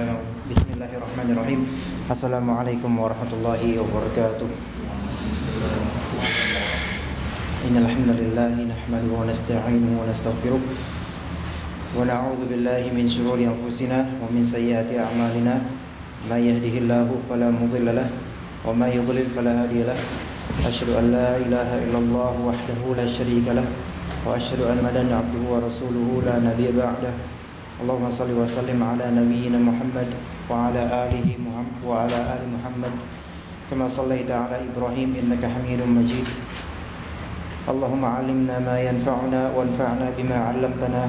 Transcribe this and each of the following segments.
Bismillahirrahmanirrahim. Assalamualaikum warahmatullahi wabarakatuh. Innal hamdalillah nahmaduhu wa nasta'inuhu wa nastaghfiruh. Wa na'udzu billahi min shururi anfusina wa min sayyiati a'malina. May yahdihillahu fala mudilla lahu wa may yudlil fala hadiya lahu asyhadu an la ilaha illallah wahdahu la syarika lahu wa asyhadu anna muhammadan 'abduhu wa rasuluhu la nabiyya ba'dahu اللهم صل وسلم على نبينا محمد وعلى آله محمد وعلى آل محمد. كما صليت على إبراهيم إنك حميد مجيد. اللهم علمنا ما ينفعنا وانفعنا بما علمتنا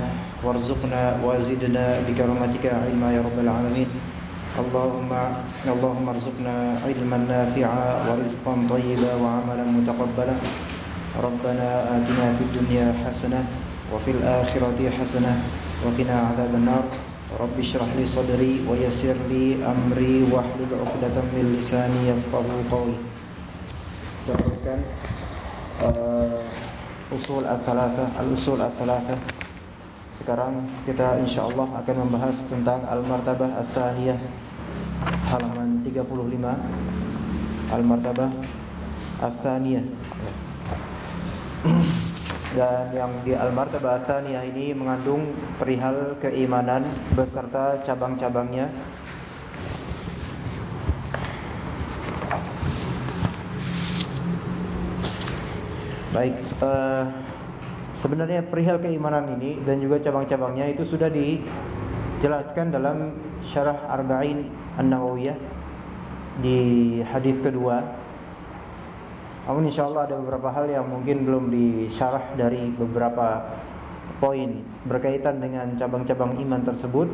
وارزقنا وزدنا بكرمتك علما يا رب العالمين. اللهم اللهم ارزقنا علما نافعا ورزقا طيبا وعملا متقبلا. ربنا آتنا في الدنيا حسنة وفي الآخرة حسنة وقنا عذاب النار رب اشرح لي صدري ويسر لي أمري واحلل عقدة من لساني يفقهوا قولي teruskan uh, usul al-thalatha al-usul al-thalatha sekarang kita insyaallah akan membahas tentang al-martabah al-thaniyah halaman 35 al-martabah al-thaniyah dan yang di Al-Martabah Tsaniyah ini mengandung perihal keimanan beserta cabang-cabangnya. Baik, uh, sebenarnya perihal keimanan ini dan juga cabang-cabangnya itu sudah dijelaskan dalam Syarah Arba'in An-Nawawiyah di hadis kedua namun insya Allah ada beberapa hal yang mungkin belum disyarah dari beberapa poin berkaitan dengan cabang-cabang iman tersebut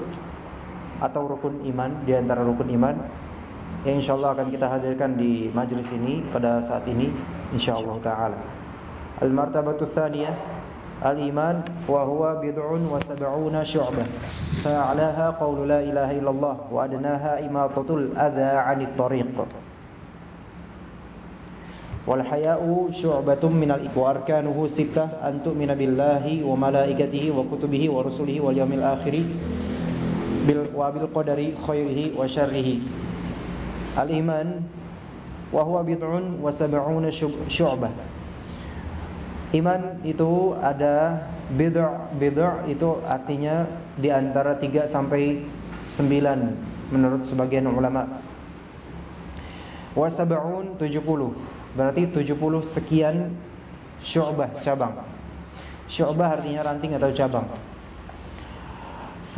atau rukun iman di antara rukun iman yang insya Allah akan kita hadirkan di majelis ini pada saat ini insya Allah taala. Al-martabatu tsaniyah al-iman wa huwa bid'un wa sab'una syu'bah. Fa'alaha qawlu la ilaha illallah wa adnaha imatatul adha 'anit tariq. Wal haya'u syu'batun minal wa arkanuhu sittah an tu'mina billahi wa malaikatihi wa kutubihi wa rusulihi wal yawmil akhir bil wa bil qadari khairihi wa syarrihi. Al iman wa huwa bid'un wa sab'una syu'bah. Iman itu ada bid'ah bid'ah itu artinya di antara 3 sampai 9 menurut sebagian ulama. Wa sab'un 70 Berarti 70 sekian syu'bah cabang. Syu'bah artinya ranting atau cabang.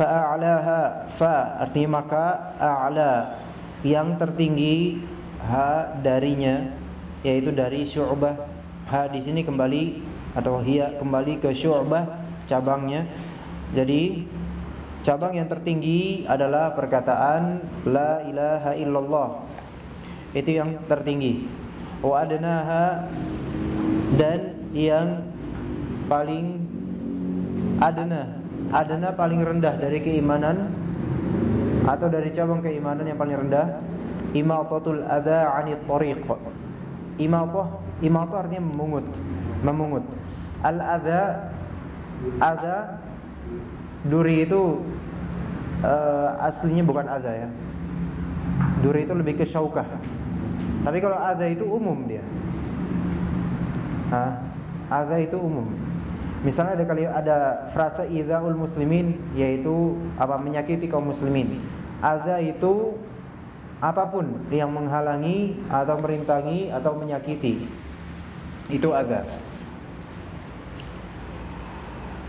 Fa'a'laha fa artinya maka a'la yang tertinggi ha darinya yaitu dari syu'bah. Ha di sini kembali atau hiya kembali ke syu'bah cabangnya. Jadi cabang yang tertinggi adalah perkataan la ilaha illallah. Itu yang tertinggi wa adnaha dan yang paling adna. Adna paling rendah dari keimanan atau dari cabang keimanan yang paling rendah? Imatatul adza 'anit tariq. Imatah imatah artinya memungut memungut. Al adza adza duri itu uh, aslinya bukan adza ya. Duri itu lebih ke syaukah tapi kalau ada itu umum dia. Hah? Ada itu umum. Misalnya ada kali ada frasa idzaul muslimin yaitu apa menyakiti kaum muslimin. Ada itu apa pun yang menghalangi atau merintangi atau menyakiti. Itu ada.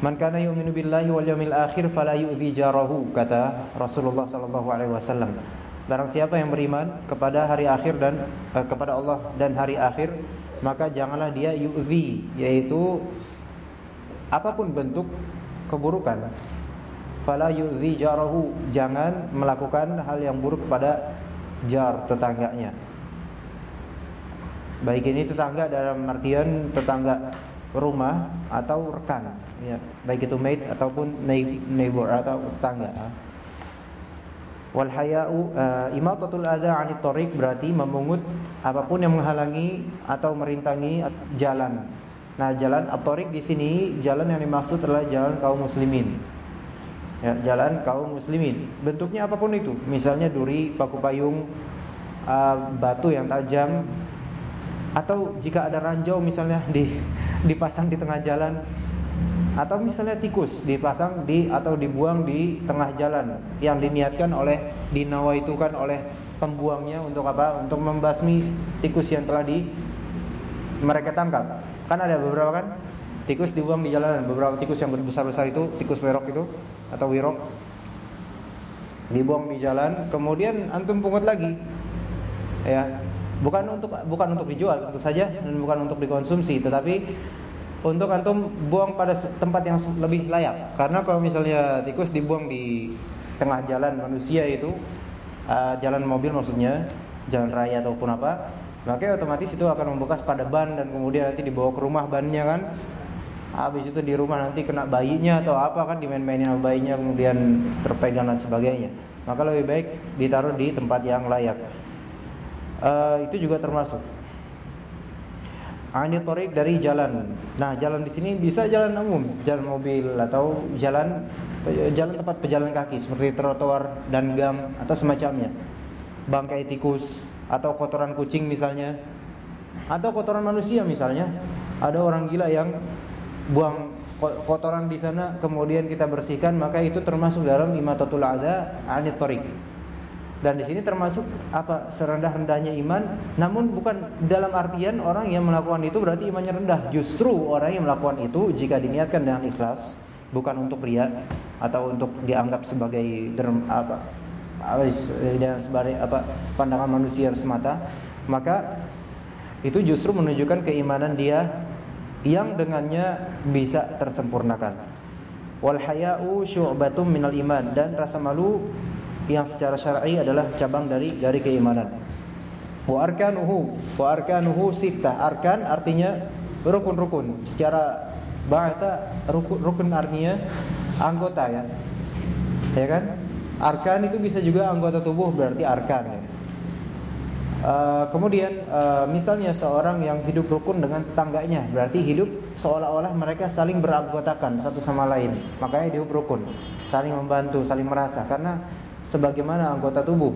Man kana yu'minu billahi wal yawmil akhir fala yu'dhi jarahu kata Rasulullah sallallahu alaihi wasallam. Barang siapa yang beriman kepada hari akhir dan eh, kepada Allah dan hari akhir, maka janganlah dia yu'zi, yaitu apa pun bentuk keburukan. Fala yu'zi jarahu, jangan melakukan hal yang buruk kepada jar tetangganya. Baik ini tetangga dalam artian tetangga rumah atau rekan, ya, baik itu mate ataupun neighbor atau tetangga. Wal haya'u uh, imatatul adza 'anit thariq berarti memungut apa pun yang menghalangi atau merintangi jalan. Nah, jalan at-thariq di sini jalan yang dimaksud adalah jalan kaum muslimin. Ya, jalan kaum muslimin. Bentuknya apa pun itu, misalnya duri, paku payung, uh, batu yang tajam, atau jika ada ranjau misalnya di dipasang di tengah jalan, atau misalnya tikus dipasang di atau dibuang di tengah jalan yang diniatkan oleh dinawaitukan oleh pembuangnya untuk apa? Untuk membasmi tikus yang telah di mereka tangkap. Kan ada beberapa kan tikus dibuang di jalanan, beberapa tikus yang besar-besar itu, tikus werok itu atau wirok dibuang di jalan, kemudian antum pungut lagi. Ya. Bukan untuk bukan untuk dijual tentu saja dan bukan untuk dikonsumsi, tetapi untuk antum buang pada tempat yang lebih layak. Karena kalau misalnya tikus dibuang di tengah jalan manusia itu, uh, jalan mobil maksudnya, jalan raya ataupun apa, maka otomatis itu akan membekas pada ban dan kemudian nanti dibawa ke rumah bannya kan Habis itu di rumah nanti kena bayinya atau apa kan dimain-mainin sama bayinya kemudian terpegang dan sebagainya. Maka lebih baik ditaruh di tempat yang layak. Uh, itu juga termasuk. Ani torik dari jalan. Nah, jalan di sini bisa jalan umum, jalan mobil atau jalan jalan tempat pejalan kaki seperti trotoar dan gang atau semacamnya. Bangkai tikus atau kotoran kucing misalnya. Atau kotoran manusia misalnya. Ada orang gila yang buang kotoran di sana kemudian kita bersihkan maka itu termasuk dalam imatatul adza anit tariq. Dan di sini termasuk apa serendah-rendahnya iman, namun bukan dalam artian orang yang melakukan itu berarti imannya rendah. Justru orang yang melakukan itu jika diniatkan dengan ikhlas, bukan untuk ria atau untuk dianggap sebagai derm, apa dan sebagai apa pandangan manusia semata, maka itu justru menunjukkan keimanan dia yang dengannya bisa tersempurnakan. Wal haya'u syu'batum minal iman dan rasa malu yang secara syar'i adalah cabang dari dari keimanan. Wa arkanuhu wa arkanuhu sittah. Arkan artinya rukun-rukun. Secara bahasa rukun, rukun artinya anggota ya. Ya kan? Arkan itu bisa juga anggota tubuh berarti arkan ya. Uh, kemudian uh, misalnya seorang yang hidup rukun dengan tetangganya berarti hidup seolah-olah mereka saling beranggotakan satu sama lain makanya hidup rukun saling membantu saling merasa karena sebagaimana anggota tubuh.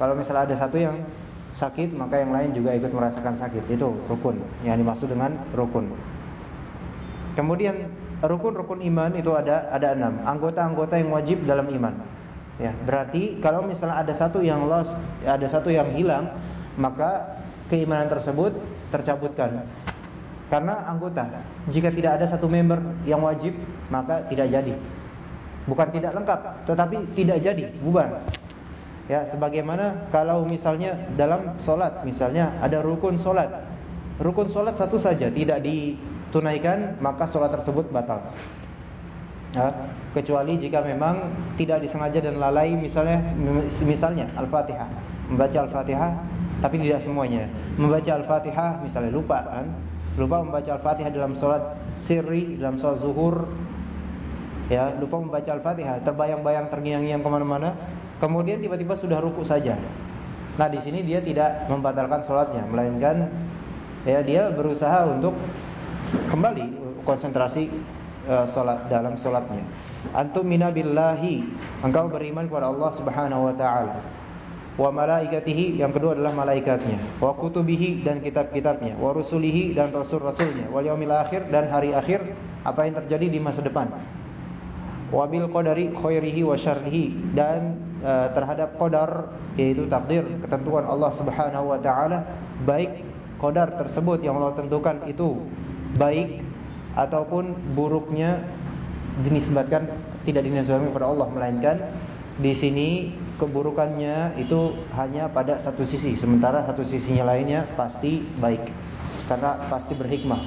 Kalau misalnya ada satu yang sakit maka yang lain juga ikut merasakan sakit. Itu rukun. Yang dimaksud dengan rukun. Kemudian rukun-rukun iman itu ada ada enam. Anggota-anggota yang wajib dalam iman. Ya berarti kalau misalnya ada satu yang lost ada satu yang hilang maka keimanan tersebut tercabutkan. Karena anggota, jika tidak ada satu member yang wajib, maka tidak jadi. Bukan tidak lengkap, tetapi tidak jadi, bubar. Ya, sebagaimana kalau misalnya dalam solat, misalnya ada rukun solat, rukun solat satu saja tidak ditunaikan, maka solat tersebut batal. Ya, kecuali jika memang tidak disengaja dan lalai, misalnya, misalnya al-fatihah, membaca al-fatihah tapi tidak semuanya. Membaca Al-Fatihah misalnya lupa kan? Lupa membaca Al-Fatihah dalam sholat sirri, dalam sholat zuhur. Ya, lupa membaca Al-Fatihah, terbayang-bayang terngiang-ngiang ke mana-mana. Kemudian tiba-tiba sudah ruku saja. Nah, di sini dia tidak membatalkan sholatnya, melainkan ya dia berusaha untuk kembali konsentrasi uh, sholat dalam sholatnya. Antum minabillahi, engkau beriman kepada Allah Subhanahu wa taala wa malaikatihi yang kedua adalah malaikatnya wa kutubihi dan kitab-kitabnya wa rusulihi dan rasul-rasulnya wal yaumil akhir dan hari akhir apa yang terjadi di masa depan wa bil qadari khairihi wa syarrihi dan uh, terhadap qadar yaitu takdir ketentuan Allah Subhanahu wa taala baik qadar tersebut yang Allah tentukan itu baik ataupun buruknya dinisbatkan tidak dinisbatkan kepada Allah melainkan di sini keburukannya itu hanya pada satu sisi, sementara satu sisinya lainnya pasti baik karena pasti berhikmah.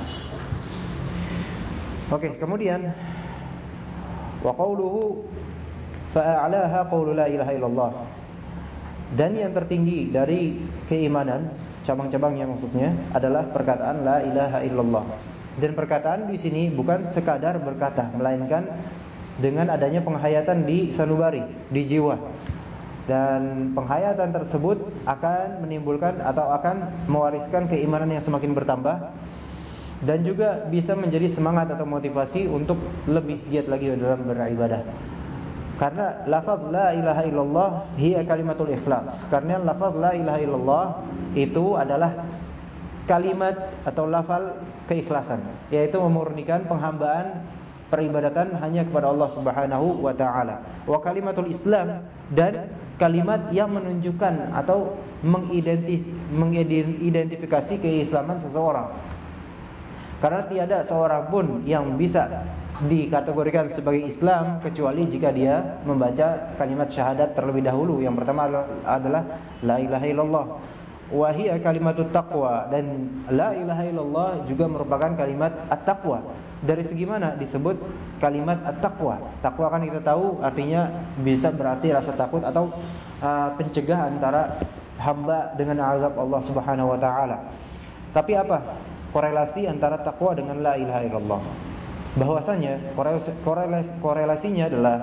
Oke, kemudian wa fa'alaha qaulu la ilaha illallah. Dan yang tertinggi dari keimanan, cabang-cabangnya maksudnya adalah perkataan la ilaha illallah. Dan perkataan di sini bukan sekadar berkata, melainkan dengan adanya penghayatan di sanubari, di jiwa dan penghayatan tersebut akan menimbulkan atau akan mewariskan keimanan yang semakin bertambah dan juga bisa menjadi semangat atau motivasi untuk lebih giat lagi dalam beribadah. Karena lafaz la ilaha illallah hiya kalimatul ikhlas. Karena lafaz la ilaha illallah itu adalah kalimat atau lafal keikhlasan, yaitu memurnikan penghambaan peribadatan hanya kepada Allah Subhanahu wa taala. Wa kalimatul Islam dan kalimat yang menunjukkan atau mengidentifikasi keislaman seseorang. Karena tiada seorang pun yang bisa dikategorikan sebagai Islam kecuali jika dia membaca kalimat syahadat terlebih dahulu. Yang pertama adalah la ilaha illallah wa hiya kalimatut taqwa dan la ilaha illallah juga merupakan kalimat at-taqwa. Dari segi mana disebut kalimat at-taqwa? Taqwa kan kita tahu artinya bisa berarti rasa takut atau uh, pencegah antara hamba dengan azab Allah Subhanahu wa taala. Tapi apa korelasi antara takwa dengan la ilaha illallah? bahwasanya korelasi, korelasi, korelasinya adalah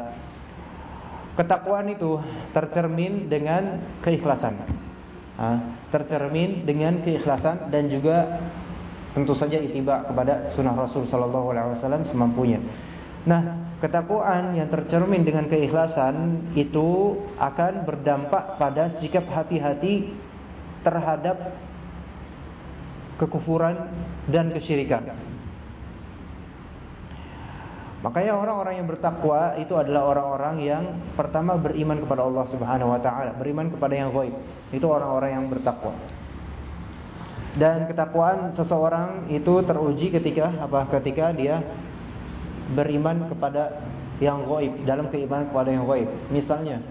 ketakwaan itu tercermin dengan keikhlasan. tercermin dengan keikhlasan dan juga tentu saja itiba kepada sunnah Rasul Sallallahu Alaihi Wasallam semampunya. Nah, ketakwaan yang tercermin dengan keikhlasan itu akan berdampak pada sikap hati-hati terhadap kekufuran dan kesyirikan. Makanya orang-orang yang bertakwa itu adalah orang-orang yang pertama beriman kepada Allah Subhanahu wa taala, beriman kepada yang gaib. Itu orang-orang yang bertakwa. Dan ketakwaan seseorang itu teruji ketika apa? Ketika dia beriman kepada yang gaib, dalam keimanan kepada yang gaib. Misalnya,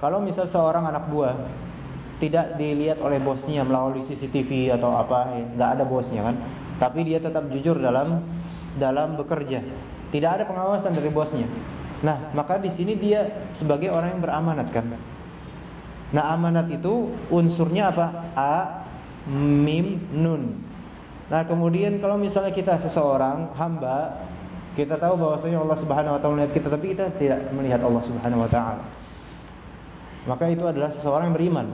kalau misal seorang anak buah tidak dilihat oleh bosnya melalui CCTV atau apa, ya, nggak ada bosnya kan, tapi dia tetap jujur dalam dalam bekerja. Tidak ada pengawasan dari bosnya. Nah, maka di sini dia sebagai orang yang beramanat kan. Nah, amanat itu unsurnya apa? A, mim, nun. Nah, kemudian kalau misalnya kita seseorang hamba, kita tahu bahwasanya Allah Subhanahu wa taala melihat kita tapi kita tidak melihat Allah Subhanahu wa taala. Maka itu adalah seseorang yang beriman.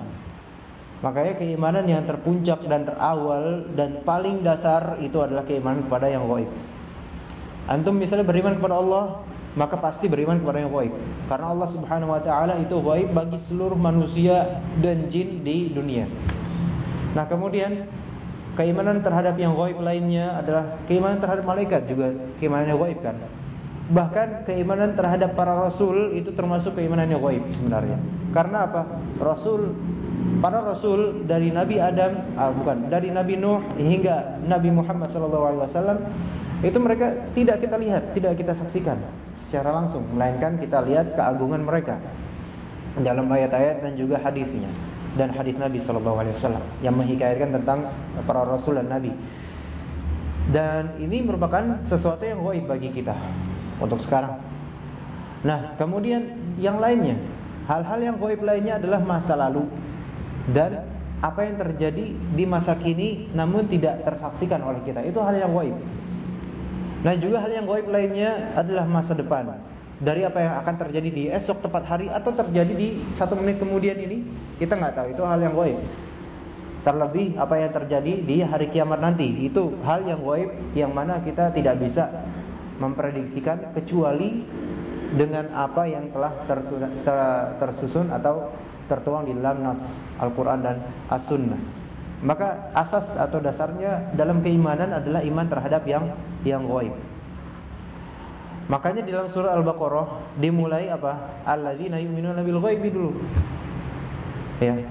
Makanya keimanan yang terpuncak dan terawal dan paling dasar itu adalah keimanan kepada yang gaib. Antum misalnya beriman kepada Allah, maka pasti beriman kepada yang gaib. Karena Allah Subhanahu wa taala itu gaib bagi seluruh manusia dan jin di dunia. Nah, kemudian keimanan terhadap yang gaib lainnya adalah keimanan terhadap malaikat juga keimanan yang gaib kan. Bahkan keimanan terhadap para rasul itu termasuk keimanan yang gaib sebenarnya. Karena apa? Rasul para rasul dari Nabi Adam, ah, bukan, dari Nabi Nuh hingga Nabi Muhammad SAW itu mereka tidak kita lihat, tidak kita saksikan secara langsung, melainkan kita lihat keagungan mereka dalam ayat-ayat dan juga hadisnya dan hadis Nabi Wasallam yang menghikayatkan tentang para rasul dan nabi. Dan ini merupakan sesuatu yang gaib bagi kita untuk sekarang. Nah, kemudian yang lainnya, hal-hal yang gaib lainnya adalah masa lalu dan apa yang terjadi di masa kini namun tidak tersaksikan oleh kita. Itu hal yang gaib. Nah juga hal yang gaib lainnya adalah masa depan dari apa yang akan terjadi di esok tepat hari atau terjadi di satu menit kemudian ini kita nggak tahu itu hal yang gaib. Terlebih apa yang terjadi di hari kiamat nanti itu hal yang gaib yang mana kita tidak bisa memprediksikan kecuali dengan apa yang telah ter, ter, tersusun atau tertuang di dalam nas Al-Quran dan As-Sunnah. Maka asas atau dasarnya dalam keimanan adalah iman terhadap yang yang gaib. Makanya di dalam surah Al-Baqarah dimulai apa? Alladzina yu'minuna bil ghaibi dulu. Ya.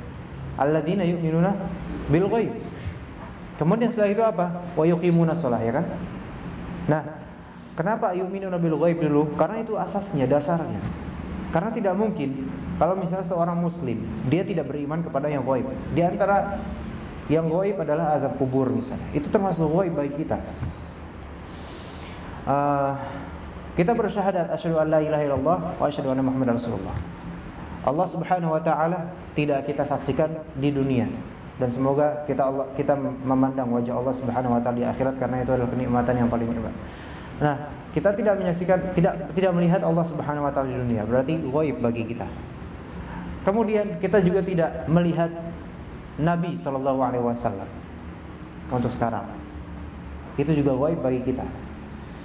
Alladzina yu'minuna bil ghaib. Kemudian setelah itu apa? Wa yuqimuna shalah ya kan? Nah, kenapa yu'minuna bil ghaib dulu? Karena itu asasnya, dasarnya. Karena tidak mungkin kalau misalnya seorang muslim dia tidak beriman kepada yang gaib. Di antara yang goib adalah azab kubur misalnya. Itu termasuk goib bagi kita. Uh, kita bersyahadat asyhadu an la ilaha illallah wa asyhadu anna muhammadar rasulullah. Allah Subhanahu wa taala tidak kita saksikan di dunia dan semoga kita Allah kita memandang wajah Allah Subhanahu wa taala di akhirat karena itu adalah kenikmatan yang paling hebat. Nah, kita tidak menyaksikan tidak tidak melihat Allah Subhanahu wa taala di dunia, berarti goib bagi kita. Kemudian kita juga tidak melihat Nabi Shallallahu Alaihi Wasallam untuk sekarang itu juga gaib bagi kita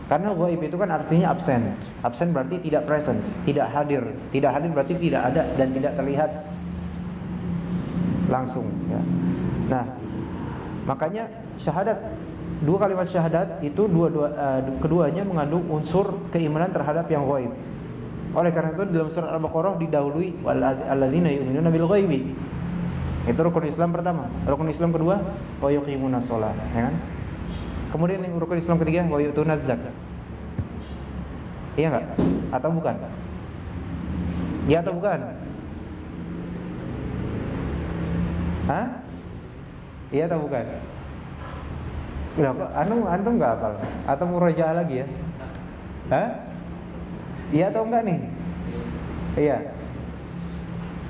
Karena ghaib itu kan artinya absen. Absen berarti tidak present, tidak hadir. Tidak hadir berarti tidak ada dan tidak terlihat langsung ya. Nah, makanya syahadat dua kalimat syahadat itu dua-dua uh, keduanya mengandung unsur keimanan terhadap yang ghaib. Oleh karena itu dalam surat Al-Baqarah didahului alladzina yu'minuna bil ghaibi. Itu rukun Islam pertama. Rukun Islam kedua wa yuqimuna shalah, ya kan? Kemudian yang rukun Islam ketiga wa yu'tuna zakat. Iya enggak? Atau bukan? Ya atau bukan? Hah? Iya atau bukan? Ya, anu antum enggak hafal? Atau murajaah lagi ya? Hah? Iya atau enggak nih? Iya.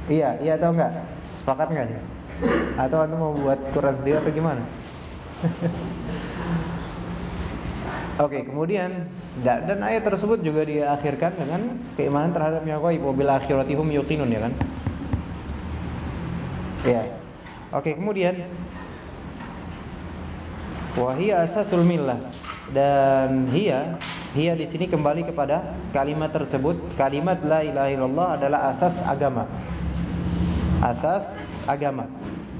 Iya, iya atau enggak? Sepakat enggak nih? Atau antum mau buat Quran sendiri atau gimana? Oke, okay, kemudian dan ayat tersebut juga diakhirkan dengan keimanan terhadap yang gaib, wabil akhiratihum yuqinun ya kan? Ya. Oke, okay, kemudian wahia asasul millah dan hiya hiya di sini kembali kepada kalimat tersebut kalimat la ilaha illallah adalah asas agama asas agama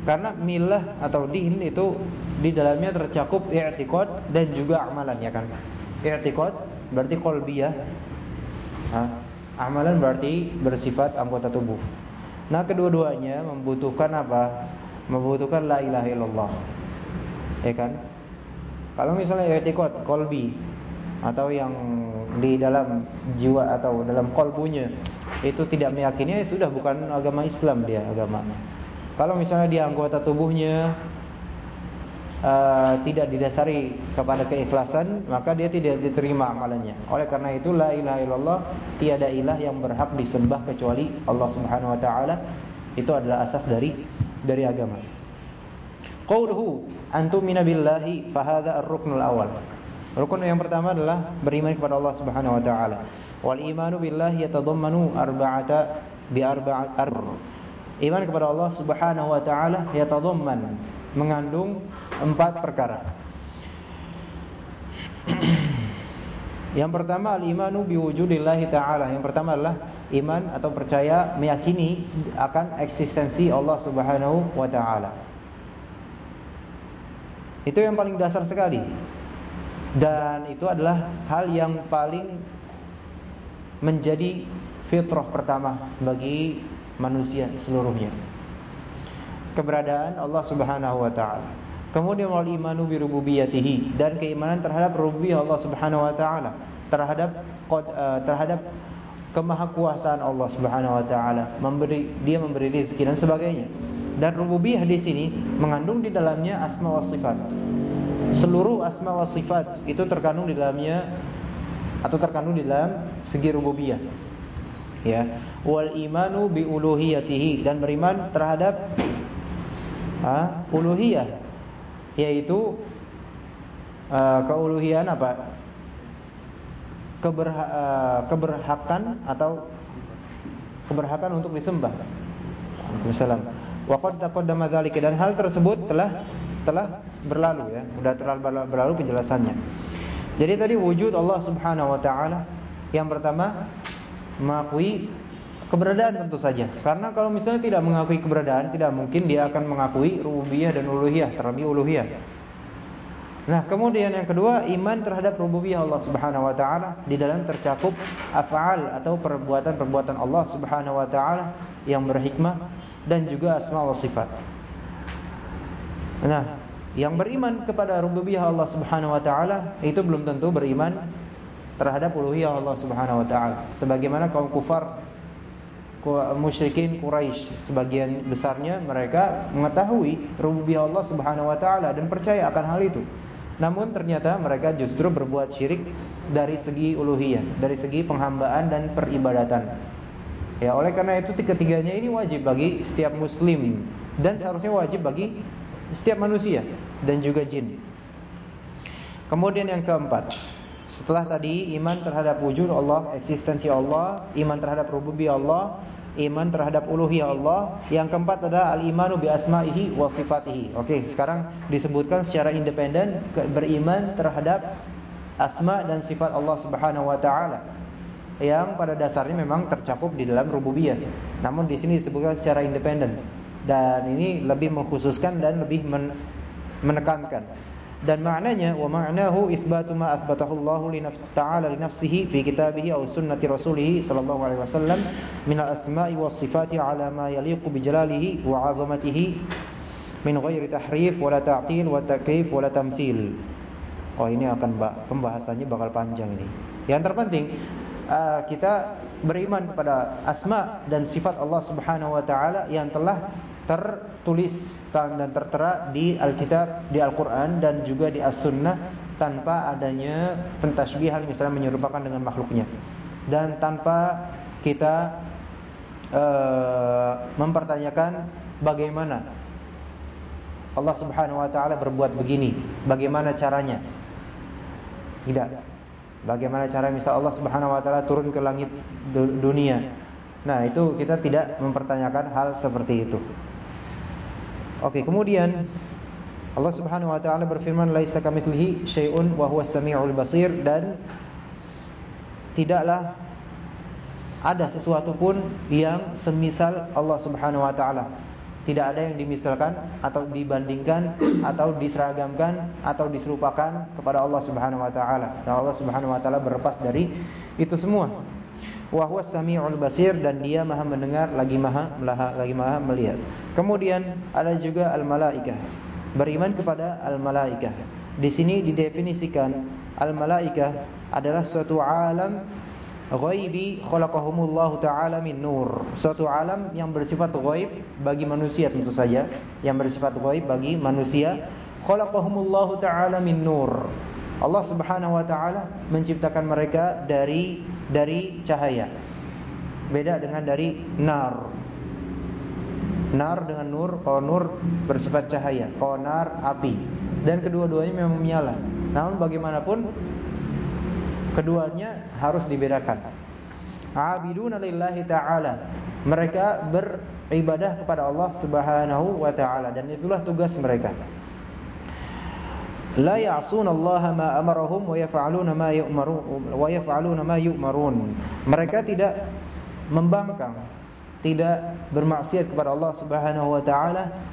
karena milah atau din itu di dalamnya tercakup i'tiqad dan juga amalan ya kan. I'tiqad berarti qalbiyah. Amalan berarti bersifat anggota tubuh. Nah, kedua-duanya membutuhkan apa? Membutuhkan la ilaha illallah. Ya kan? Kalau misalnya i'tiqad qalbi atau yang di dalam jiwa atau dalam kolbunya itu tidak meyakini ya sudah bukan agama Islam dia agamanya. Kalau misalnya dia anggota tubuhnya uh, tidak didasari kepada keikhlasan, maka dia tidak diterima amalannya. Oleh karena itu la ilaha illallah tiada ilah yang berhak disembah kecuali Allah Subhanahu wa taala. Itu adalah asas dari dari agama. Qauluhu antumina billahi fahadha ar-ruknul awal. Rukun yang pertama adalah beriman kepada Allah Subhanahu wa taala. Wal imanu billahi yatadammanu arba'ata bi arba'at Iman kepada Allah Subhanahu wa taala yatadamman mengandung empat perkara. Yang pertama al-imanu biwujudillahi ta'ala. Yang pertama adalah iman atau percaya meyakini akan eksistensi Allah Subhanahu wa taala. Itu yang paling dasar sekali. Dan itu adalah hal yang paling menjadi fitrah pertama bagi manusia seluruhnya keberadaan Allah Subhanahu wa taala. Kemudian wal imanu bi rububiyyatihi dan keimanan terhadap rububiyah Allah Subhanahu wa taala, terhadap uh, terhadap kemahakuasaan Allah Subhanahu wa taala, memberi dia memberi rezeki dan sebagainya. Dan rububiyah di sini mengandung di dalamnya asma wa sifat. Seluruh asma wa sifat itu terkandung di dalamnya atau terkandung di dalam segi rububiyah. Ya, wal imanu bi uluhiyatihi dan beriman terhadap ha, uluhiyah yaitu uh, keuluhian apa Keberha, uh, keberhakan atau keberhakan untuk disembah. Waalaikumsalam. Wa qad taqaddama dzalika dan hal tersebut telah telah berlalu ya, sudah telah berlalu penjelasannya. Jadi tadi wujud Allah Subhanahu wa taala yang pertama mengakui Keberadaan tentu saja. Karena kalau misalnya tidak mengakui keberadaan, tidak mungkin dia akan mengakui rububiyah dan uluhiyah, terlebih uluhiyah. Nah, kemudian yang kedua, iman terhadap rububiyah Allah Subhanahu wa taala di dalam tercakup af'al atau perbuatan-perbuatan Allah Subhanahu wa taala yang berhikmah dan juga asma wa sifat. Nah, yang beriman kepada rububiyah Allah Subhanahu wa taala itu belum tentu beriman terhadap uluhiyah Allah Subhanahu wa taala. Sebagaimana kaum kufar musyrikin Quraisy sebagian besarnya mereka mengetahui rububiyah Allah Subhanahu wa taala dan percaya akan hal itu. Namun ternyata mereka justru berbuat syirik dari segi uluhiyah, dari segi penghambaan dan peribadatan. Ya, oleh karena itu ketiganya ini wajib bagi setiap muslim dan seharusnya wajib bagi setiap manusia dan juga jin. Kemudian yang keempat, setelah tadi iman terhadap wujud Allah, eksistensi Allah, iman terhadap rububiyah Allah, iman terhadap uluhiyah Allah. Yang keempat adalah al-imanu bi asma'ihi wa sifatihi. Oke, sekarang disebutkan secara independen beriman terhadap asma dan sifat Allah Subhanahu wa taala yang pada dasarnya memang tercakup di dalam rububiyah. Namun di sini disebutkan secara independen dan ini lebih mengkhususkan dan lebih men menekankan. Dan maknanya wa ma'nahu itsbatu ma atsbatahu Allah li nafsihi ta'ala li nafsihi fi kitabihi aw sunnati rasulih sallallahu alaihi wasallam min al-asma'i was sifati ala ma yaliqu bi jalalihi wa 'azamatihi min ghairi tahrif wala ta'til wa takyif wala tamthil. Oh ini akan pembahasannya bakal panjang ini. Yang terpenting uh, kita beriman kepada asma dan sifat Allah Subhanahu wa taala yang telah tertulis dan tertera di Alkitab, di Al-Qur'an dan juga di As-Sunnah tanpa adanya pentasbihan misalnya menyerupakan dengan makhluknya dan tanpa kita uh, mempertanyakan bagaimana Allah Subhanahu wa taala berbuat begini, bagaimana caranya. Tidak. Bagaimana cara misal Allah Subhanahu wa taala turun ke langit dunia. Nah, itu kita tidak mempertanyakan hal seperti itu. Oke, kemudian Allah Subhanahu wa taala berfirman laisa kamitslihi syai'un wa huwas samiul basir dan tidaklah ada sesuatu pun yang semisal Allah Subhanahu wa taala. Tidak ada yang dimisalkan atau dibandingkan atau diseragamkan atau diserupakan kepada Allah Subhanahu wa taala. Dan Allah Subhanahu wa taala berlepas dari itu semua. Wa huwas samiul basir dan dia Maha mendengar lagi Maha lagi Maha melihat. Kemudian ada juga al-malaikah. Beriman kepada al-malaikah. Di sini didefinisikan al-malaikah adalah suatu alam ghaibi khalaqahumullah taala min nur. Suatu alam yang bersifat ghaib bagi manusia tentu saja, yang bersifat ghaib bagi manusia khalaqahumullah taala min nur. Allah Subhanahu wa taala menciptakan mereka dari dari cahaya. Beda dengan dari nar. Nar dengan nur, kalau nur bersifat cahaya, kalau nar api. Dan kedua-duanya memang menyala. Namun bagaimanapun keduanya harus dibedakan. Abiduna lillahi ta'ala. Mereka beribadah kepada Allah Subhanahu wa taala dan itulah tugas mereka la ya'suna Allah ma amarahum wa yaf'aluna ma wa yaf'aluna ma yu'marun. Mereka tidak membangkang, tidak bermaksiat kepada Allah Subhanahu wa taala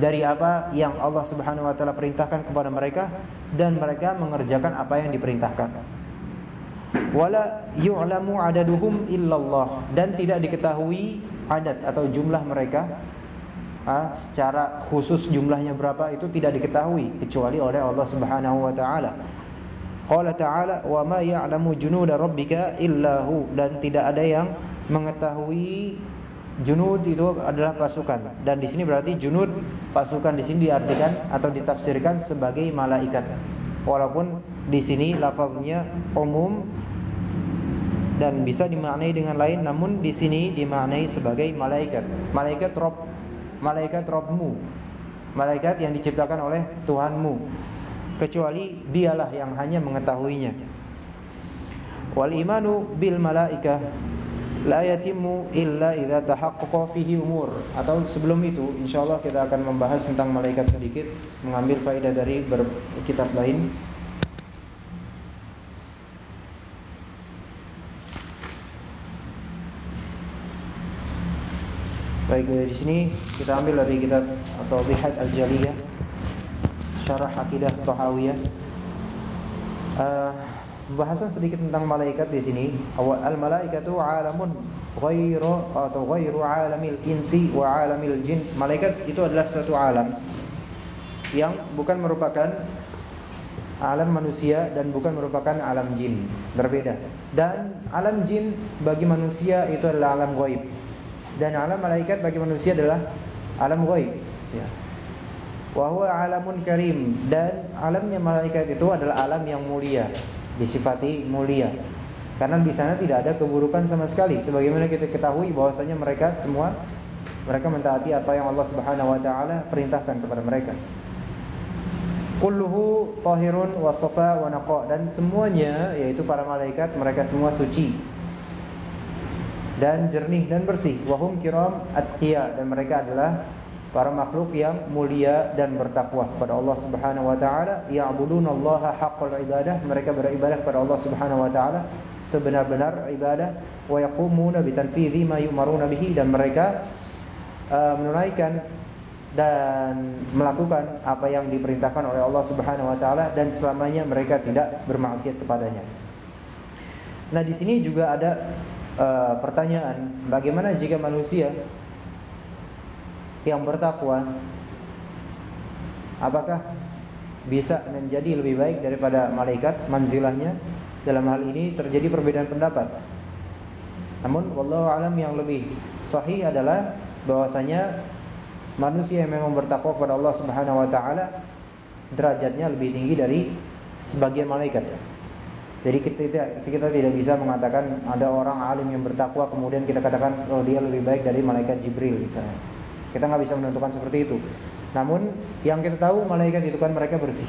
dari apa yang Allah Subhanahu wa taala perintahkan kepada mereka dan mereka mengerjakan apa yang diperintahkan. Wala yu'lamu adaduhum illallah dan tidak diketahui adat atau jumlah mereka ha, secara khusus jumlahnya berapa itu tidak diketahui kecuali oleh Allah Subhanahu wa taala. Qala ta'ala wa ma ya'lamu junuda rabbika illa hu dan tidak ada yang mengetahui junud itu adalah pasukan. Dan di sini berarti junud pasukan di sini diartikan atau ditafsirkan sebagai malaikat. Walaupun di sini lafaznya umum dan bisa dimaknai dengan lain namun di sini dimaknai sebagai malaikat. Malaikat Rabb malaikat Robmu. Malaikat yang diciptakan oleh Tuhanmu. Kecuali dialah yang hanya mengetahuinya. Wal imanu bil malaikah La yatimu illa idha tahaqqa fihi umur Atau sebelum itu insyaAllah kita akan membahas tentang malaikat sedikit Mengambil faedah dari kitab lain Baik di sini kita ambil dari kitab atau Bihat Al-Jaliyah Syarah Aqidah Tahawiyah. Uh, Bahasan sedikit tentang malaikat di sini. Awal al-malaikatu 'alamun ghairu atau ghairu 'alamil insi wa 'alamil jin. Malaikat itu adalah suatu alam yang bukan merupakan alam manusia dan bukan merupakan alam jin. Berbeda. Dan alam jin bagi manusia itu adalah alam gaib dan alam malaikat bagi manusia adalah alam ghaib ya wa huwa alamun karim dan alamnya malaikat itu adalah alam yang mulia disifati mulia. Karena di sana tidak ada keburukan sama sekali. Sebagaimana kita ketahui bahwasanya mereka semua mereka mentaati apa yang Allah Subhanahu wa taala perintahkan kepada mereka. Kulluhu tahirun wa safa wa naqa. Dan semuanya yaitu para malaikat mereka semua suci. Dan jernih dan bersih. Wahum kiram atqiya. Dan mereka adalah para makhluk yang mulia dan bertakwa kepada Allah Subhanahu wa taala. Ya'budunallaha haqqal ibadah. Mereka beribadah kepada Allah Subhanahu wa taala. Sebenar-benar ibadah. Wa yaqumuna bitanfidhi ma yu'maruna bihi. Dan mereka uh, menunaikan dan melakukan apa yang diperintahkan oleh Allah Subhanahu wa taala. Dan selamanya mereka tidak bermaksiat kepadanya. Nah, di sini juga ada uh, pertanyaan, bagaimana jika manusia yang bertakwa apakah bisa menjadi lebih baik daripada malaikat manzilahnya? Dalam hal ini terjadi perbedaan pendapat. Namun wallahu alam yang lebih sahih adalah bahwasanya manusia yang memang bertakwa kepada Allah Subhanahu wa taala derajatnya lebih tinggi dari sebagian malaikat. Jadi kita tidak kita tidak bisa mengatakan ada orang alim yang bertakwa kemudian kita katakan oh dia lebih baik dari malaikat Jibril misalnya. Kita nggak bisa menentukan seperti itu. Namun yang kita tahu malaikat itu kan mereka bersih.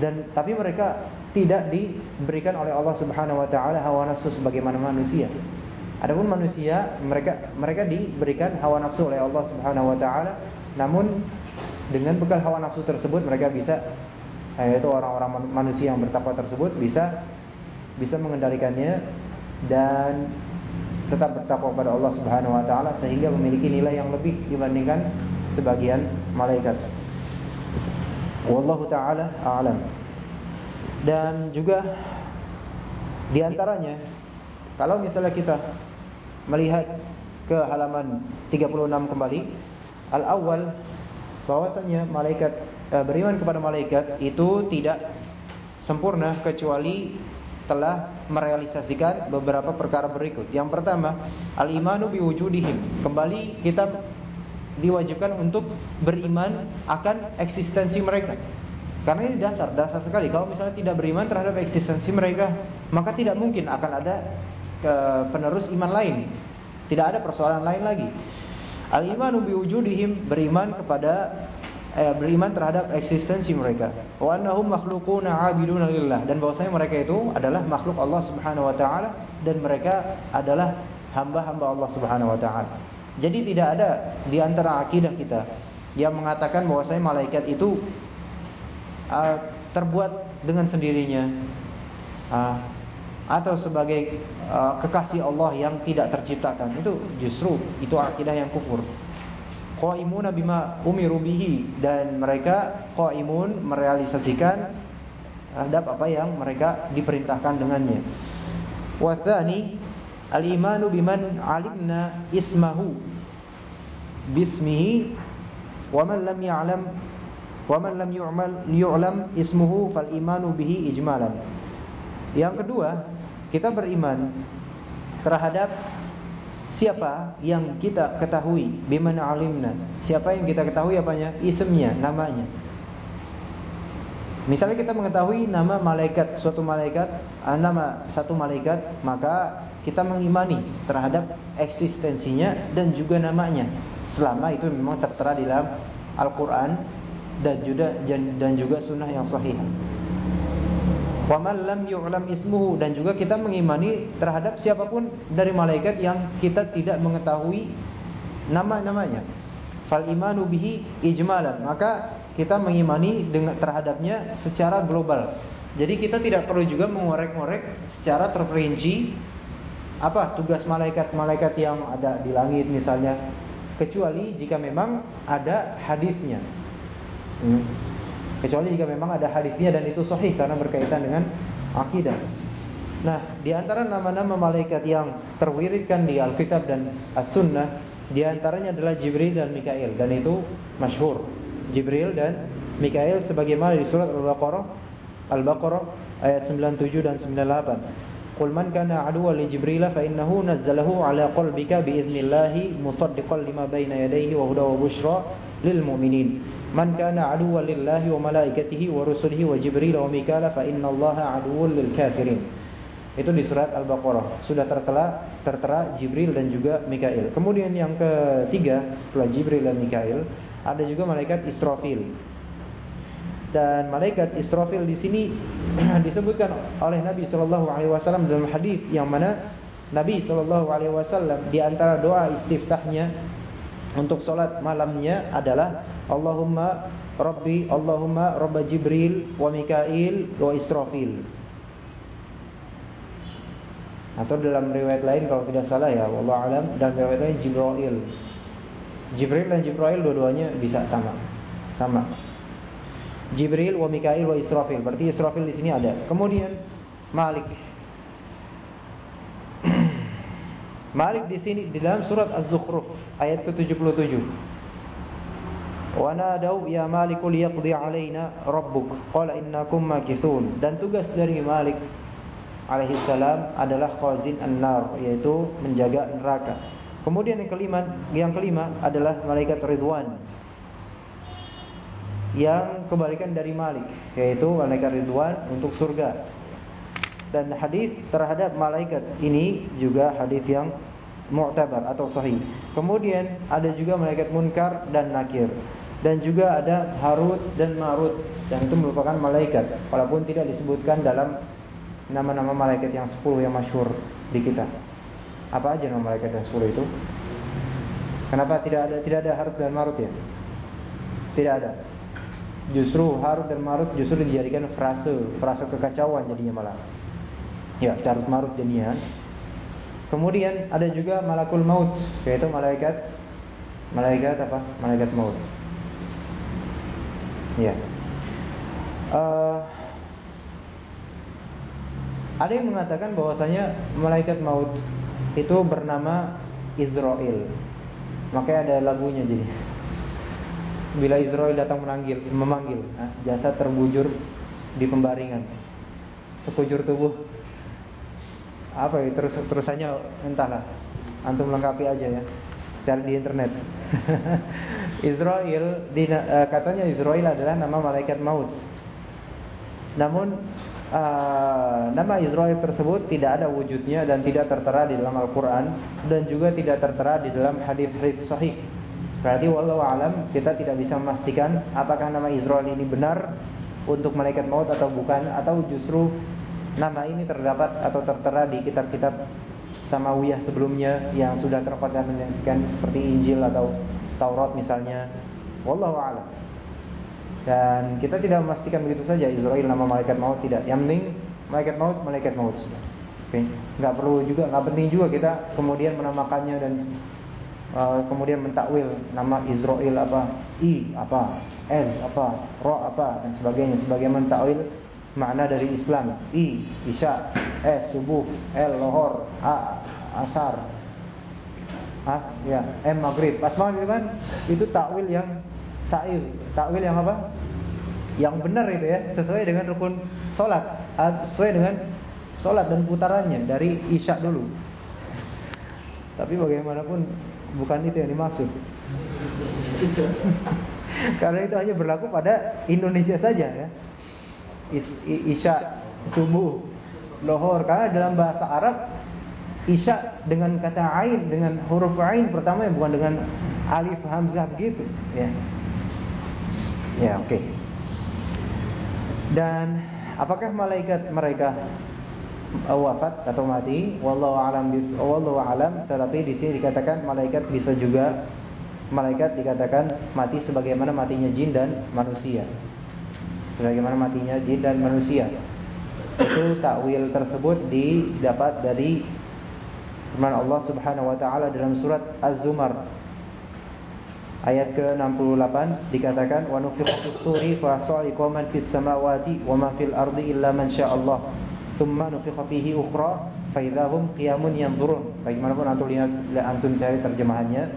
Dan tapi mereka tidak diberikan oleh Allah Subhanahu wa taala hawa nafsu sebagaimana manusia. Adapun manusia mereka mereka diberikan hawa nafsu oleh Allah Subhanahu wa taala, namun dengan bekal hawa nafsu tersebut mereka bisa yaitu orang-orang manusia yang bertakwa tersebut bisa bisa mengendalikannya dan tetap bertakwa kepada Allah Subhanahu wa taala sehingga memiliki nilai yang lebih dibandingkan sebagian malaikat. Wallahu taala a'lam. Dan juga di antaranya kalau misalnya kita melihat ke halaman 36 kembali al-awwal bahwasanya malaikat eh, beriman kepada malaikat itu tidak sempurna kecuali telah merealisasikan beberapa perkara berikut. Yang pertama, al-imanu biwujudihim. Kembali kita diwajibkan untuk beriman akan eksistensi mereka. Karena ini dasar, dasar sekali. Kalau misalnya tidak beriman terhadap eksistensi mereka, maka tidak mungkin akan ada penerus iman lain. Tidak ada persoalan lain lagi. Al-imanu biwujudihim beriman kepada eh, beriman terhadap eksistensi mereka. Wa annahum makhluquna 'abiduna lillah dan bahwasanya mereka itu adalah makhluk Allah Subhanahu wa taala dan mereka adalah hamba-hamba Allah Subhanahu wa taala. Jadi tidak ada di antara akidah kita yang mengatakan bahwasanya malaikat itu uh, terbuat dengan sendirinya. Uh, atau sebagai uh, kekasih Allah yang tidak terciptakan itu justru itu akidah yang kufur qaimuna bima umiru bihi. Dan mereka qaimun merealisasikan terhadap apa yang mereka diperintahkan dengannya. Wa tsani al-imanu biman alimna ismahu. Bismihi wa man lam ya'lam wa man lam yu'mal yu'lam ismuhu fal imanu bihi ijmalan. Yang kedua kita beriman terhadap siapa yang kita ketahui? Bimana alimna. Siapa yang kita ketahui apanya? Ismnya namanya. Misalnya kita mengetahui nama malaikat suatu malaikat ah, nama satu malaikat maka kita mengimani terhadap eksistensinya dan juga namanya. Selama itu memang tertera di dalam Al-Qur'an dan juga dan juga sunnah yang sahih Wa man lam yu'lam ismuhu dan juga kita mengimani terhadap siapa pun dari malaikat yang kita tidak mengetahui nama-namanya. Fal imanu bihi ijmalan. Maka kita mengimani dengan terhadapnya secara global. Jadi kita tidak perlu juga mengorek-ngorek secara terperinci apa tugas malaikat-malaikat yang ada di langit misalnya kecuali jika memang ada hadisnya. Hmm. Kecuali jika memang ada hadisnya dan itu sahih karena berkaitan dengan akidah. Nah, di antara nama-nama malaikat yang terwiridkan di Alkitab dan As-Sunnah, di antaranya adalah Jibril dan Mikail dan itu masyhur. Jibril dan Mikail sebagaimana di surat Al-Baqarah Al-Baqarah ayat 97 dan 98. Qul man kana aduwwan li Jibril fa innahu nazzalahu ala qalbika bi idznillah musaddiqan lima bayna yadayhi wa hudaw wa bushra lil mu'minin. Man kana aduwwan lillahi wa malaikatihi wa rusulihi wa Jibril wa Mikala fa innallaha aduwwun lil kafirin. Itu di surat Al-Baqarah. Sudah tertera tertera Jibril dan juga Mikail. Kemudian yang ketiga setelah Jibril dan Mikail ada juga malaikat Israfil. Dan malaikat Israfil di sini disebutkan oleh Nabi sallallahu alaihi wasallam dalam hadis yang mana Nabi wasallam di antara doa istiftahnya untuk sholat malamnya adalah Allahumma Rabbi Allahumma Rabba Jibril wa Mikail wa Israfil. Atau dalam riwayat lain kalau tidak salah ya Allah alam dan riwayat lain Jibril. Jibril dan Jibril dua-duanya bisa sama. Sama. Jibril wa Mikail wa Israfil. Berarti Israfil di sini ada. Kemudian Malik Malik di sini di dalam surat Az-Zukhruf ayat ke-77. Wa nadau ya Malik liyaqdi alaina rabbuk qala innakum makithun. Dan tugas dari Malik alaihi salam adalah khazin an-nar yaitu menjaga neraka. Kemudian yang kelima, yang kelima adalah malaikat Ridwan. Yang kebalikan dari Malik yaitu malaikat Ridwan untuk surga dan hadis terhadap malaikat ini juga hadis yang mu'tabar atau sahih. Kemudian ada juga malaikat munkar dan nakir. Dan juga ada Harut dan Marut dan itu merupakan malaikat walaupun tidak disebutkan dalam nama-nama malaikat yang 10 yang masyhur di kita. Apa aja nama malaikat yang 10 itu? Kenapa tidak ada tidak ada Harut dan Marut ya? Tidak ada. Justru Harut dan Marut justru dijadikan frase, frase kekacauan jadinya malah. Ya, carut marut jadinya. Kemudian ada juga malakul maut, yaitu malaikat malaikat apa? Malaikat maut. Ya. Uh, ada yang mengatakan bahwasanya malaikat maut itu bernama Israel. Makanya ada lagunya jadi. Bila Israel datang menanggil, memanggil, nah, jasad terbujur di pembaringan. Sekujur tubuh apa ya terus terusannya entahlah. Antum lengkapi aja ya. Cari di internet. Israel di, uh, katanya Israel adalah nama malaikat maut. Namun uh, nama Israel tersebut tidak ada wujudnya dan tidak tertera di dalam Al-Quran dan juga tidak tertera di dalam hadis-hadis sahih. Berarti walau alam kita tidak bisa memastikan apakah nama Israel ini benar untuk malaikat maut atau bukan atau justru Nama ini terdapat atau tertera di kitab-kitab Samawiyah sebelumnya yang sudah terkontaminasikan seperti Injil atau Taurat misalnya. Wallahu a'lam. Dan kita tidak memastikan begitu saja Israel nama malaikat maut tidak. Yang penting malaikat maut malaikat maut sudah. Oke, okay. perlu juga, nggak penting juga kita kemudian menamakannya dan uh, kemudian mentakwil nama Israel apa, I apa, S apa, Ro apa dan sebagainya sebagai mentakwil makna dari Islam. I Isya. S subuh. L lohor. A asar. Ah ya. M maghrib. Pas maghrib kan? Itu takwil yang sair. Takwil yang apa? Yang benar itu ya. Sesuai dengan rukun solat sesuai dengan solat dan putarannya dari isya dulu. Tapi bagaimanapun bukan itu yang dimaksud. Karena itu hanya berlaku pada Indonesia saja ya isya, subuh, lohor. Karena dalam bahasa Arab isya dengan kata ain dengan huruf ain pertama yang bukan dengan alif hamzah begitu, ya. Ya, oke. Dan apakah malaikat mereka wafat atau mati? Wallahu alam bis wallahu alam, tetapi di sini dikatakan malaikat bisa juga malaikat dikatakan mati sebagaimana matinya jin dan manusia sebagaimana matinya jin dan manusia. Itu takwil tersebut didapat dari firman Allah Subhanahu wa taala dalam surat Az-Zumar ayat ke-68 dikatakan wa nufiqa fis-suri fa sa'iqa man fis samawati wa ma fil ardi illa man Allah. Thumma nufiqa fihi ukhra fa idahum qiyamun yanzurun. Bagaimanapun antum lihat antum cari terjemahannya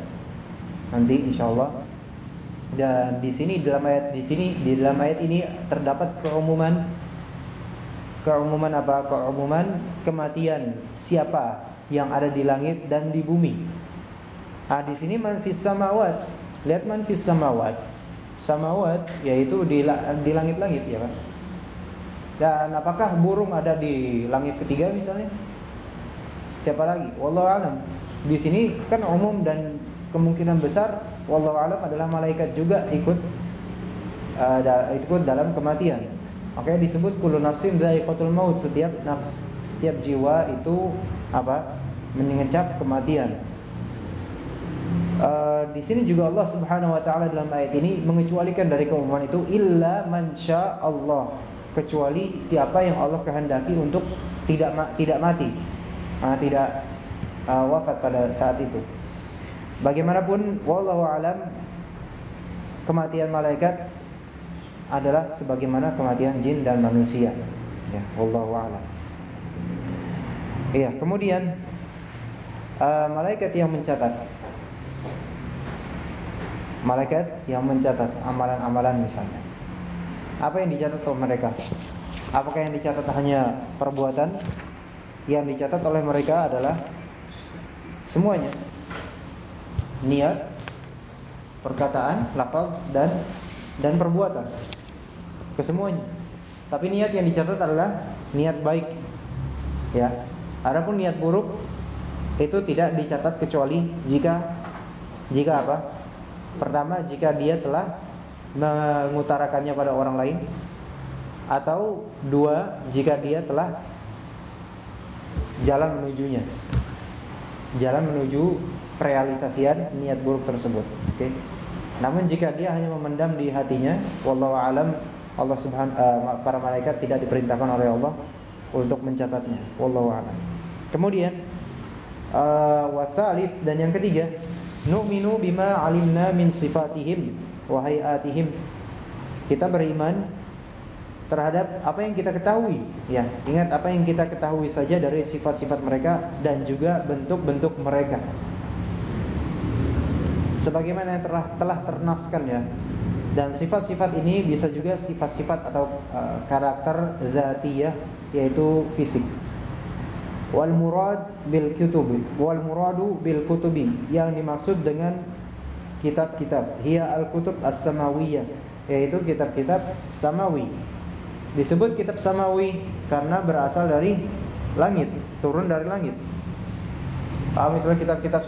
nanti insyaallah dan di sini dalam ayat di sini di dalam ayat ini terdapat keumuman keumuman apa? Keumuman kematian siapa yang ada di langit dan di bumi. Ah di sini man fis samawat. Lihat man fis samawat. Samawat yaitu di di langit-langit ya kan. Dan apakah burung ada di langit ketiga misalnya? Siapa lagi? Wallahu alam. Di sini kan umum dan kemungkinan besar wallahu alam adalah malaikat juga ikut uh, ikut dalam kematian. Oke, disebut kullu nafsin dha'iqatul maut. Setiap nafs, setiap jiwa itu apa? mengecap kematian. Uh, di sini juga Allah Subhanahu wa taala dalam ayat ini mengecualikan dari keumuman itu illa man Allah kecuali siapa yang Allah kehendaki untuk tidak tidak mati. Uh, tidak uh, wafat pada saat itu. Bagaimanapun wallahu alam kematian malaikat adalah sebagaimana kematian jin dan manusia. Ya, wallahu alam. Iya, kemudian uh, malaikat yang mencatat malaikat yang mencatat amalan-amalan misalnya. Apa yang dicatat oleh mereka? Apakah yang dicatat hanya perbuatan? Yang dicatat oleh mereka adalah semuanya. Niat, perkataan, lafaz dan dan perbuatan. Kesemuanya. Tapi niat yang dicatat adalah niat baik. Ya. Adapun niat buruk itu tidak dicatat kecuali jika jika apa? Pertama, jika dia telah mengutarakannya pada orang lain atau dua, jika dia telah jalan menujunya. Jalan menuju realisasian niat buruk tersebut. Oke. Namun jika dia hanya memendam di hatinya, wallahu alam Allah Subhanahu uh, para malaikat tidak diperintahkan oleh Allah untuk mencatatnya. Wallahu alam. Kemudian uh, wasalif dan yang ketiga Nu'minu bima alimna min sifatihim wa hayatihim. Kita beriman terhadap apa yang kita ketahui, ya. Ingat apa yang kita ketahui saja dari sifat-sifat mereka dan juga bentuk-bentuk mereka. Sebagaimana yang telah telah ternaskan ya. Dan sifat-sifat ini bisa juga sifat-sifat atau uh, karakter zatiyah yaitu fisik. Wal murad bil kutubi wal muradu bil kutubi yang dimaksud dengan kitab-kitab. Hiya al kutub as-samawiyah yaitu kitab-kitab samawi. Disebut kitab samawi karena berasal dari langit turun dari langit. Ah, misalnya kitab-kitab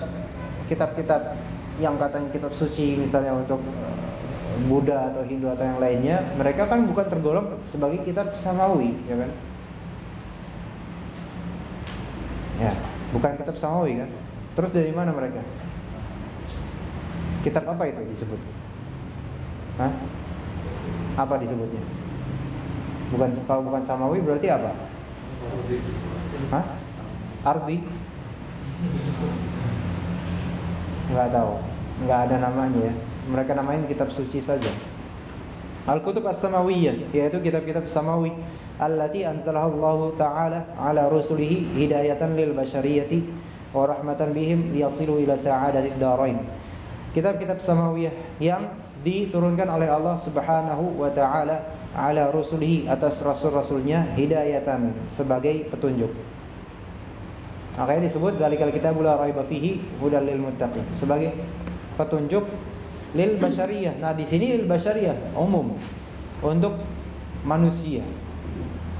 kitab-kitab yang katanya kitab suci misalnya untuk Buddha atau Hindu atau yang lainnya mereka kan bukan tergolong sebagai kitab samawi ya kan Ya, bukan kitab samawi kan? Terus dari mana mereka? Kitab apa itu disebut? Hah? Apa disebutnya? Bukan kalau bukan samawi berarti apa? Hah? Ardi? Enggak tahu. Enggak ada namanya ya. Mereka namain kitab suci saja. Al-Kutub As-Samawiyah yaitu kitab-kitab samawi allati anzalahu Allah taala ala rusulihi hidayatan lil bashariyati wa rahmatan bihim liyasilu ila sa'adatid darain. Kitab-kitab samawiyah yang diturunkan oleh Allah Subhanahu wa taala ala rusulihi atas rasul-rasulnya hidayatan sebagai petunjuk. Makanya disebut zalikal kitabul la raiba fihi hudal lil muttaqin sebagai petunjuk lil basyariyah. Nah, di sini lil basyariyah umum untuk manusia.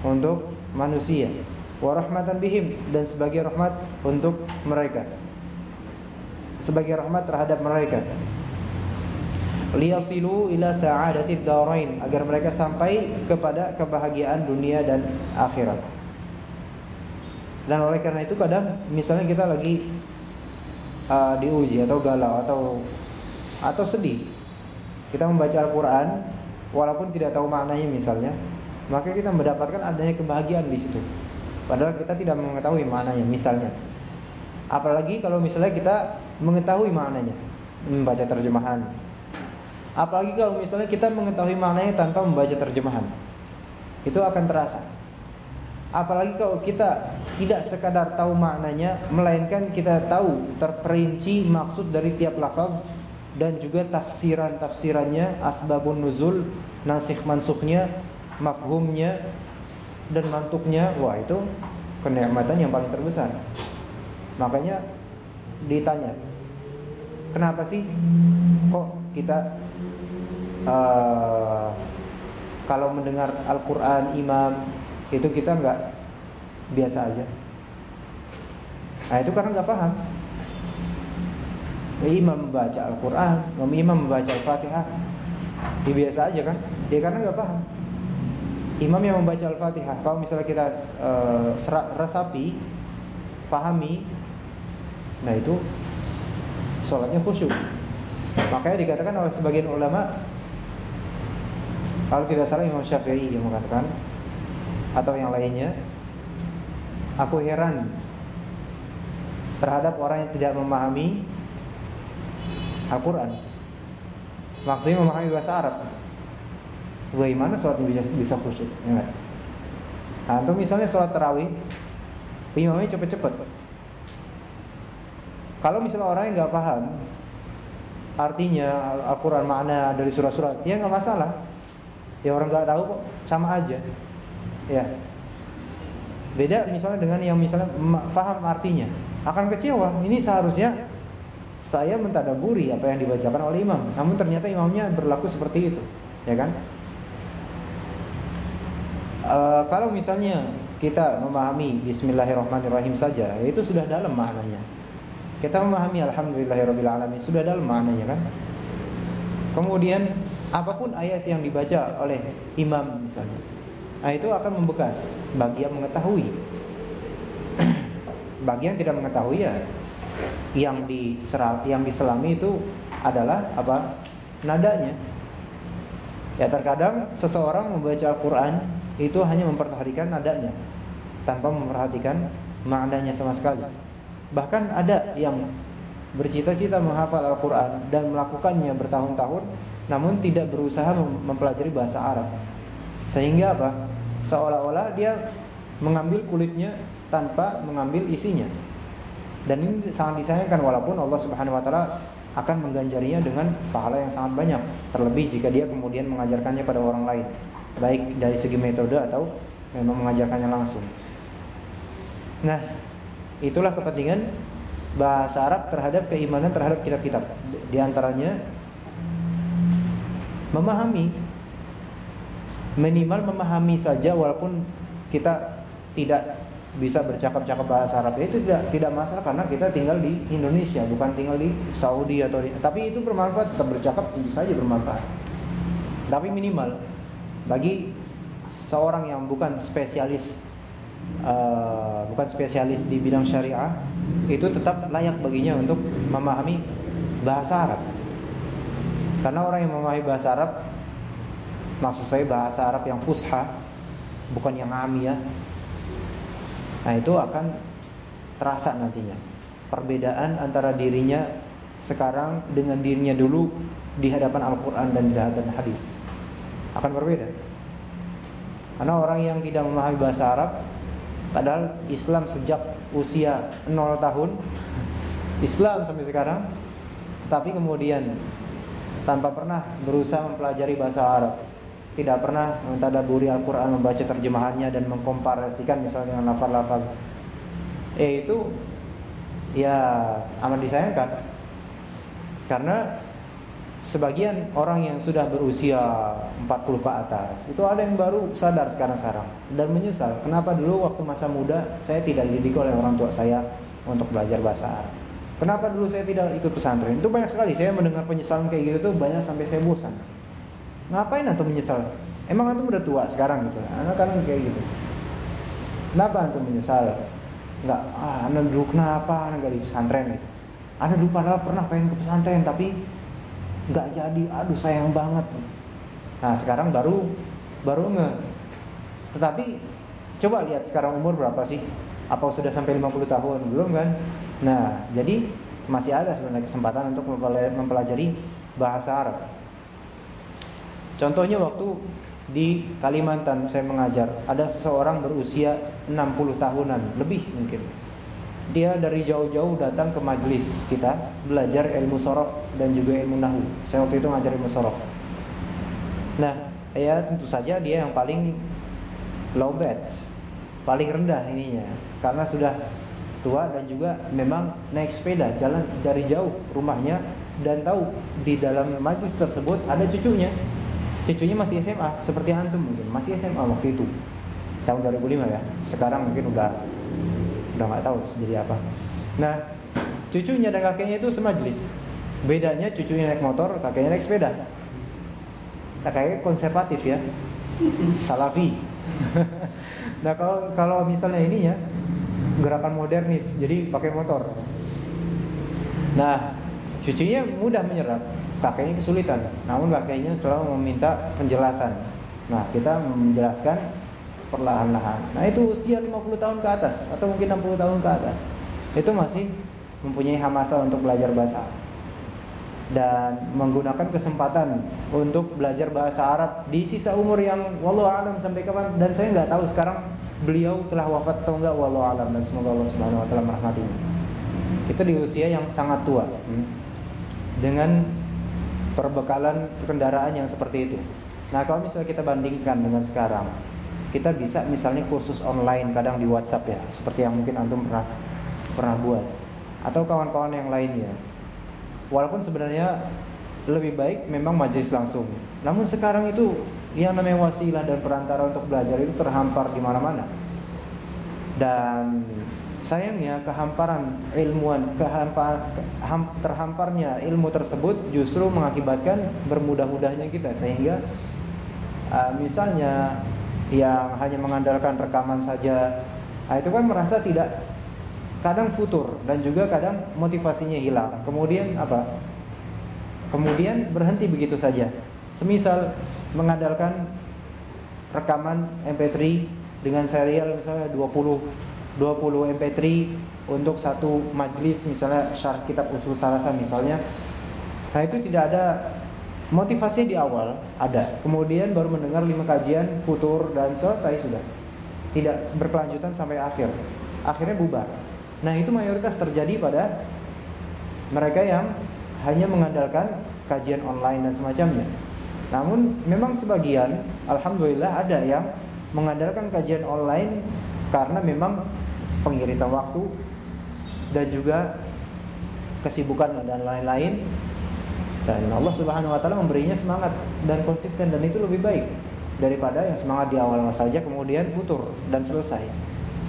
Untuk manusia. Wa rahmatan bihim dan sebagai rahmat untuk mereka. Sebagai rahmat terhadap mereka. Liyasilu ila sa'adatid darain agar mereka sampai kepada kebahagiaan dunia dan akhirat. Dan oleh karena itu kadang misalnya kita lagi uh, diuji atau galau atau atau sedih. Kita membaca Al-Qur'an walaupun tidak tahu maknanya misalnya, maka kita mendapatkan adanya kebahagiaan di situ. Padahal kita tidak mengetahui maknanya misalnya. Apalagi kalau misalnya kita mengetahui maknanya, membaca terjemahan. Apalagi kalau misalnya kita mengetahui maknanya tanpa membaca terjemahan. Itu akan terasa. Apalagi kalau kita tidak sekadar tahu maknanya, melainkan kita tahu terperinci maksud dari tiap lafaz dan juga tafsiran-tafsirannya, asbabun nuzul, nasikh mansukhnya, mafhumnya dan mantuknya. Wah, itu kenikmatan yang paling terbesar. Makanya ditanya, kenapa sih kok kita uh, kalau mendengar Al-Qur'an imam itu kita nggak biasa aja. Nah, itu karena nggak paham imam membaca Al-Quran, imam membaca Al-Fatihah, ya biasa aja kan? Ya karena nggak paham. Imam yang membaca Al-Fatihah, kalau misalnya kita uh, resapi, pahami, nah itu sholatnya khusyuk. Makanya dikatakan oleh sebagian ulama kalau tidak salah Imam Syafi'i yang mengatakan atau yang lainnya aku heran terhadap orang yang tidak memahami Al-Quran. Maksudnya memahami bahasa Arab. Bagaimana sholatnya bisa, bisa khusyuk ya Nah, untuk misalnya sholat terawih Imamnya cepet-cepet Kalau misalnya orang yang nggak paham Artinya Al-Quran makna dari surat-surat Ya nggak masalah. Ya orang nggak tahu kok sama aja. Ya Beda misalnya dengan yang misalnya paham artinya Akan kecewa Ini seharusnya saya mentadaburi apa yang dibacakan oleh imam. Namun ternyata imamnya berlaku seperti itu, ya kan? E, kalau misalnya kita memahami Bismillahirrahmanirrahim saja, itu sudah dalam maknanya. Kita memahami Alhamdulillahirobbilalamin sudah dalam maknanya kan? Kemudian apa pun ayat yang dibaca oleh imam misalnya, nah itu akan membekas bagi yang mengetahui. bagi yang tidak mengetahui ya yang diseral, yang diselami itu adalah apa? nadanya. Ya terkadang seseorang membaca Al-Qur'an itu hanya memperhatikan nadanya tanpa memperhatikan maknanya sama sekali. Bahkan ada yang bercita-cita menghafal Al-Qur'an dan melakukannya bertahun-tahun namun tidak berusaha mempelajari bahasa Arab. Sehingga apa? Seolah-olah dia mengambil kulitnya tanpa mengambil isinya. Dan ini sangat disayangkan walaupun Allah Subhanahu wa taala akan mengganjarinya dengan pahala yang sangat banyak, terlebih jika dia kemudian mengajarkannya pada orang lain, baik dari segi metode atau memang mengajarkannya langsung. Nah, itulah kepentingan bahasa Arab terhadap keimanan terhadap kitab-kitab. Di antaranya memahami minimal memahami saja walaupun kita tidak bisa bercakap-cakap bahasa Arab. Itu tidak tidak masalah karena kita tinggal di Indonesia bukan tinggal di Saudi atau di, tapi itu bermanfaat tetap bercakap tentu saja bermanfaat. Tapi minimal bagi seorang yang bukan spesialis uh, bukan spesialis di bidang syariah itu tetap layak baginya untuk memahami bahasa Arab. Karena orang yang memahami bahasa Arab maksud saya bahasa Arab yang fusha bukan yang amiyah Nah itu akan terasa nantinya. Perbedaan antara dirinya sekarang dengan dirinya dulu Di hadapan Al-Quran dan di hadapan hadis Akan berbeda. Karena orang yang tidak memahami bahasa Arab Padahal Islam sejak usia 0 tahun Islam sampai sekarang Tapi kemudian Tanpa pernah berusaha mempelajari bahasa Arab tidak pernah mentadaburi Al-Quran, membaca terjemahannya dan mengkomparasikan misalnya dengan lafal-lafal. Eh itu ya amat disayangkan. Karena sebagian orang yang sudah berusia 40 ke atas itu ada yang baru sadar sekarang-sekarang dan menyesal kenapa dulu waktu masa muda saya tidak dididik oleh orang tua saya untuk belajar bahasa Arab. Kenapa dulu saya tidak ikut pesantren? Itu banyak sekali saya mendengar penyesalan kayak gitu tuh banyak sampai saya bosan. Ngapain antum menyesal? Emang antum udah tua sekarang gitu. Anak kan kayak gitu. Kenapa antum menyesal? Enggak, ah, anak dulu kenapa anak gak di pesantren gitu. Anak dulu padahal pernah pengen ke pesantren tapi nggak jadi. Aduh sayang banget. Nah sekarang baru baru nge. Tetapi coba lihat sekarang umur berapa sih? Apa sudah sampai 50 tahun? Belum kan? Nah jadi masih ada sebenarnya kesempatan untuk mempelajari bahasa Arab. Contohnya waktu di Kalimantan saya mengajar, ada seseorang berusia 60 tahunan, lebih mungkin. Dia dari jauh-jauh datang ke majelis kita belajar ilmu sorof dan juga ilmu nahu. Saya waktu itu ngajar ilmu sorof. Nah, ya tentu saja dia yang paling low bed, paling rendah ininya, karena sudah tua dan juga memang naik sepeda jalan dari jauh rumahnya dan tahu di dalam majlis tersebut ada cucunya Cucunya masih SMA seperti antum mungkin, masih SMA waktu itu. Tahun 2005 ya. Sekarang mungkin udah udah nggak tahu jadi apa. Nah, cucunya dan kakeknya itu semajlis. Bedanya cucunya naik motor, kakeknya naik sepeda. Nah, kakeknya konservatif ya. Salafi. nah, kalau kalau misalnya ini ya gerakan modernis, jadi pakai motor. Nah, Cucunya mudah menyerap, kakeknya kesulitan. Namun kakeknya selalu meminta penjelasan. Nah, kita menjelaskan perlahan-lahan. Nah, itu usia 50 tahun ke atas atau mungkin 60 tahun ke atas. Itu masih mempunyai hamasa untuk belajar bahasa dan menggunakan kesempatan untuk belajar bahasa Arab di sisa umur yang wallahu alam sampai kapan dan saya nggak tahu sekarang beliau telah wafat atau enggak wallahu alam dan semoga Allah Subhanahu wa taala merahmatinya. Itu di usia yang sangat tua. Hmm dengan perbekalan kendaraan yang seperti itu. Nah, kalau misalnya kita bandingkan dengan sekarang, kita bisa misalnya kursus online kadang di WhatsApp ya, seperti yang mungkin antum pernah pernah buat atau kawan-kawan yang lainnya. Walaupun sebenarnya lebih baik memang majelis langsung. Namun sekarang itu yang namanya wasilah dan perantara untuk belajar itu terhampar di mana-mana. Dan Sayangnya kehamparan ilmuwan, kehampar, terhamparnya ilmu tersebut justru mengakibatkan bermudah-mudahnya kita sehingga uh, misalnya yang hanya mengandalkan rekaman saja, uh, itu kan merasa tidak kadang futur dan juga kadang motivasinya hilang. Kemudian apa? Kemudian berhenti begitu saja. Semisal mengandalkan rekaman MP3 dengan serial misalnya 20 20 MP3 untuk satu majlis misalnya syarah kitab usul salasa misalnya. Nah, itu tidak ada motivasi di awal, ada. Kemudian baru mendengar lima kajian, futur dan selesai sudah. Tidak berkelanjutan sampai akhir. Akhirnya bubar. Nah, itu mayoritas terjadi pada mereka yang hanya mengandalkan kajian online dan semacamnya. Namun memang sebagian alhamdulillah ada yang mengandalkan kajian online karena memang pengiritan waktu dan juga kesibukan dan lain-lain dan Allah Subhanahu wa taala memberinya semangat dan konsisten dan itu lebih baik daripada yang semangat di awal saja kemudian putur dan selesai.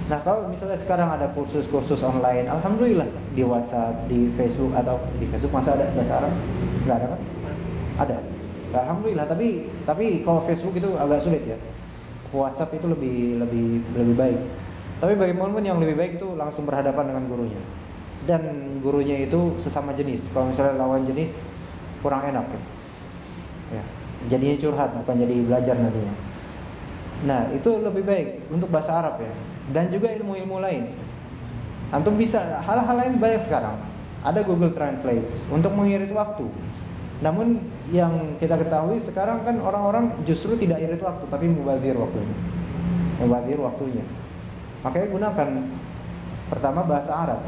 Nah, kalau misalnya sekarang ada kursus-kursus online, alhamdulillah di WhatsApp, di Facebook atau di Facebook masa ada bahasa Arab? Enggak ada kan? Ada. Alhamdulillah, tapi tapi kalau Facebook itu agak sulit ya. WhatsApp itu lebih lebih lebih baik. Tapi bagaimanapun yang lebih baik itu langsung berhadapan dengan gurunya. Dan gurunya itu sesama jenis. Kalau misalnya lawan jenis kurang enak ya. ya. Jadinya curhat bukan jadi belajar nantinya. Nah, itu lebih baik untuk bahasa Arab ya. Dan juga ilmu-ilmu lain. Antum bisa hal-hal lain banyak sekarang. Ada Google Translate untuk mengirit waktu. Namun yang kita ketahui sekarang kan orang-orang justru tidak irit waktu tapi mubazir waktunya. Mubazir waktunya. Makanya gunakan pertama bahasa Arab.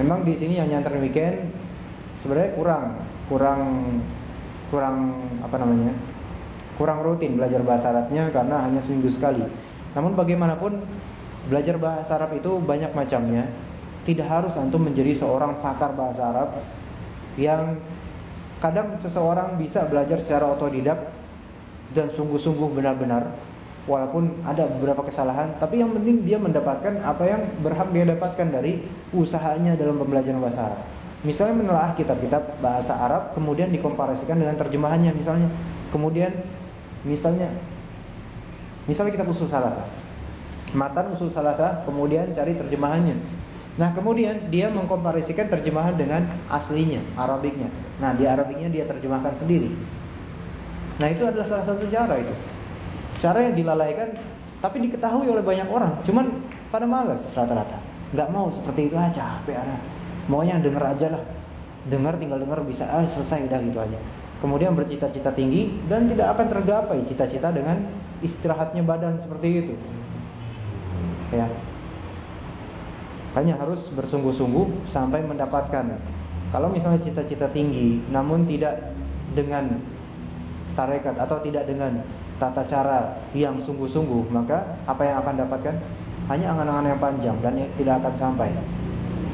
Memang di sini yang nyantren weekend sebenarnya kurang, kurang, kurang apa namanya? Kurang rutin belajar bahasa Arabnya karena hanya seminggu sekali. Namun bagaimanapun belajar bahasa Arab itu banyak macamnya. Tidak harus antum menjadi seorang pakar bahasa Arab yang kadang seseorang bisa belajar secara otodidak dan sungguh-sungguh benar-benar walaupun ada beberapa kesalahan, tapi yang penting dia mendapatkan apa yang berhak dia dapatkan dari usahanya dalam pembelajaran bahasa Arab. Misalnya menelaah kitab-kitab bahasa Arab, kemudian dikomparasikan dengan terjemahannya misalnya. Kemudian misalnya misalnya kitab usul salasa. Matan usul salasa, kemudian cari terjemahannya. Nah, kemudian dia mengkomparasikan terjemahan dengan aslinya, Arabiknya. Nah, di Arabiknya dia terjemahkan sendiri. Nah, itu adalah salah satu cara itu. Cara yang dilalaikan tapi diketahui oleh banyak orang. Cuman pada males rata-rata. Nggak mau seperti itu aja, capek ada. Maunya denger aja lah. Dengar tinggal dengar bisa ah selesai udah gitu aja. Kemudian bercita-cita tinggi dan tidak akan tergapai cita-cita dengan istirahatnya badan seperti itu. Ya. Hanya harus bersungguh-sungguh sampai mendapatkan. Kalau misalnya cita-cita tinggi namun tidak dengan tarekat atau tidak dengan tata cara yang sungguh-sungguh, maka apa yang akan dapatkan hanya angan-angan yang panjang dan tidak akan sampai.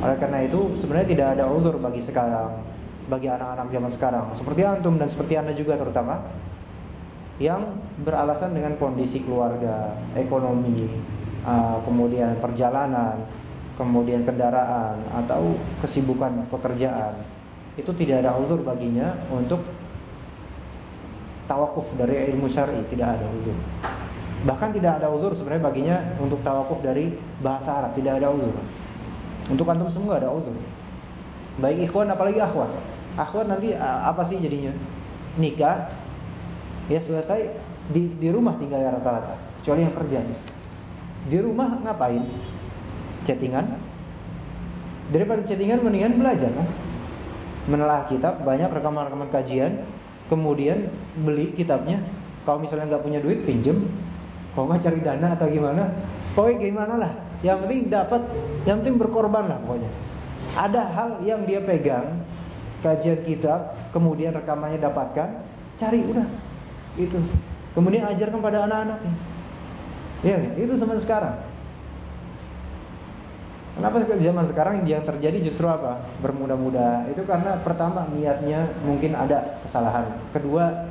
Oleh karena itu, sebenarnya tidak ada uzur bagi sekarang, bagi anak-anak zaman sekarang, seperti antum dan seperti anda juga terutama, yang beralasan dengan kondisi keluarga, ekonomi, uh, kemudian perjalanan, kemudian kendaraan atau kesibukan pekerjaan, itu tidak ada uzur baginya untuk tawakuf dari ilmu syar'i tidak ada uzur. Bahkan tidak ada uzur sebenarnya baginya untuk tawakuf dari bahasa Arab tidak ada uzur. Untuk antum semua ada uzur. Baik ikhwan apalagi akhwat. Akhwat nanti apa sih jadinya? Nikah ya selesai di di rumah tinggal rata-rata, kecuali yang kerja. Di rumah ngapain? Chattingan. Daripada chattingan mendingan belajar kan? Menelah kitab, banyak rekaman-rekaman kajian, kemudian beli kitabnya. Kalau misalnya nggak punya duit, pinjem. Kalau nggak cari dana atau gimana, pokoknya gimana lah. Yang penting dapat, yang penting berkorban lah pokoknya. Ada hal yang dia pegang, kajian kitab, kemudian rekamannya dapatkan, cari udah. Itu. Kemudian ajarkan pada anak-anaknya. Ya, itu zaman sekarang. Kenapa zaman sekarang yang terjadi justru apa? Bermudah-mudah. Itu karena pertama niatnya mungkin ada kesalahan. Kedua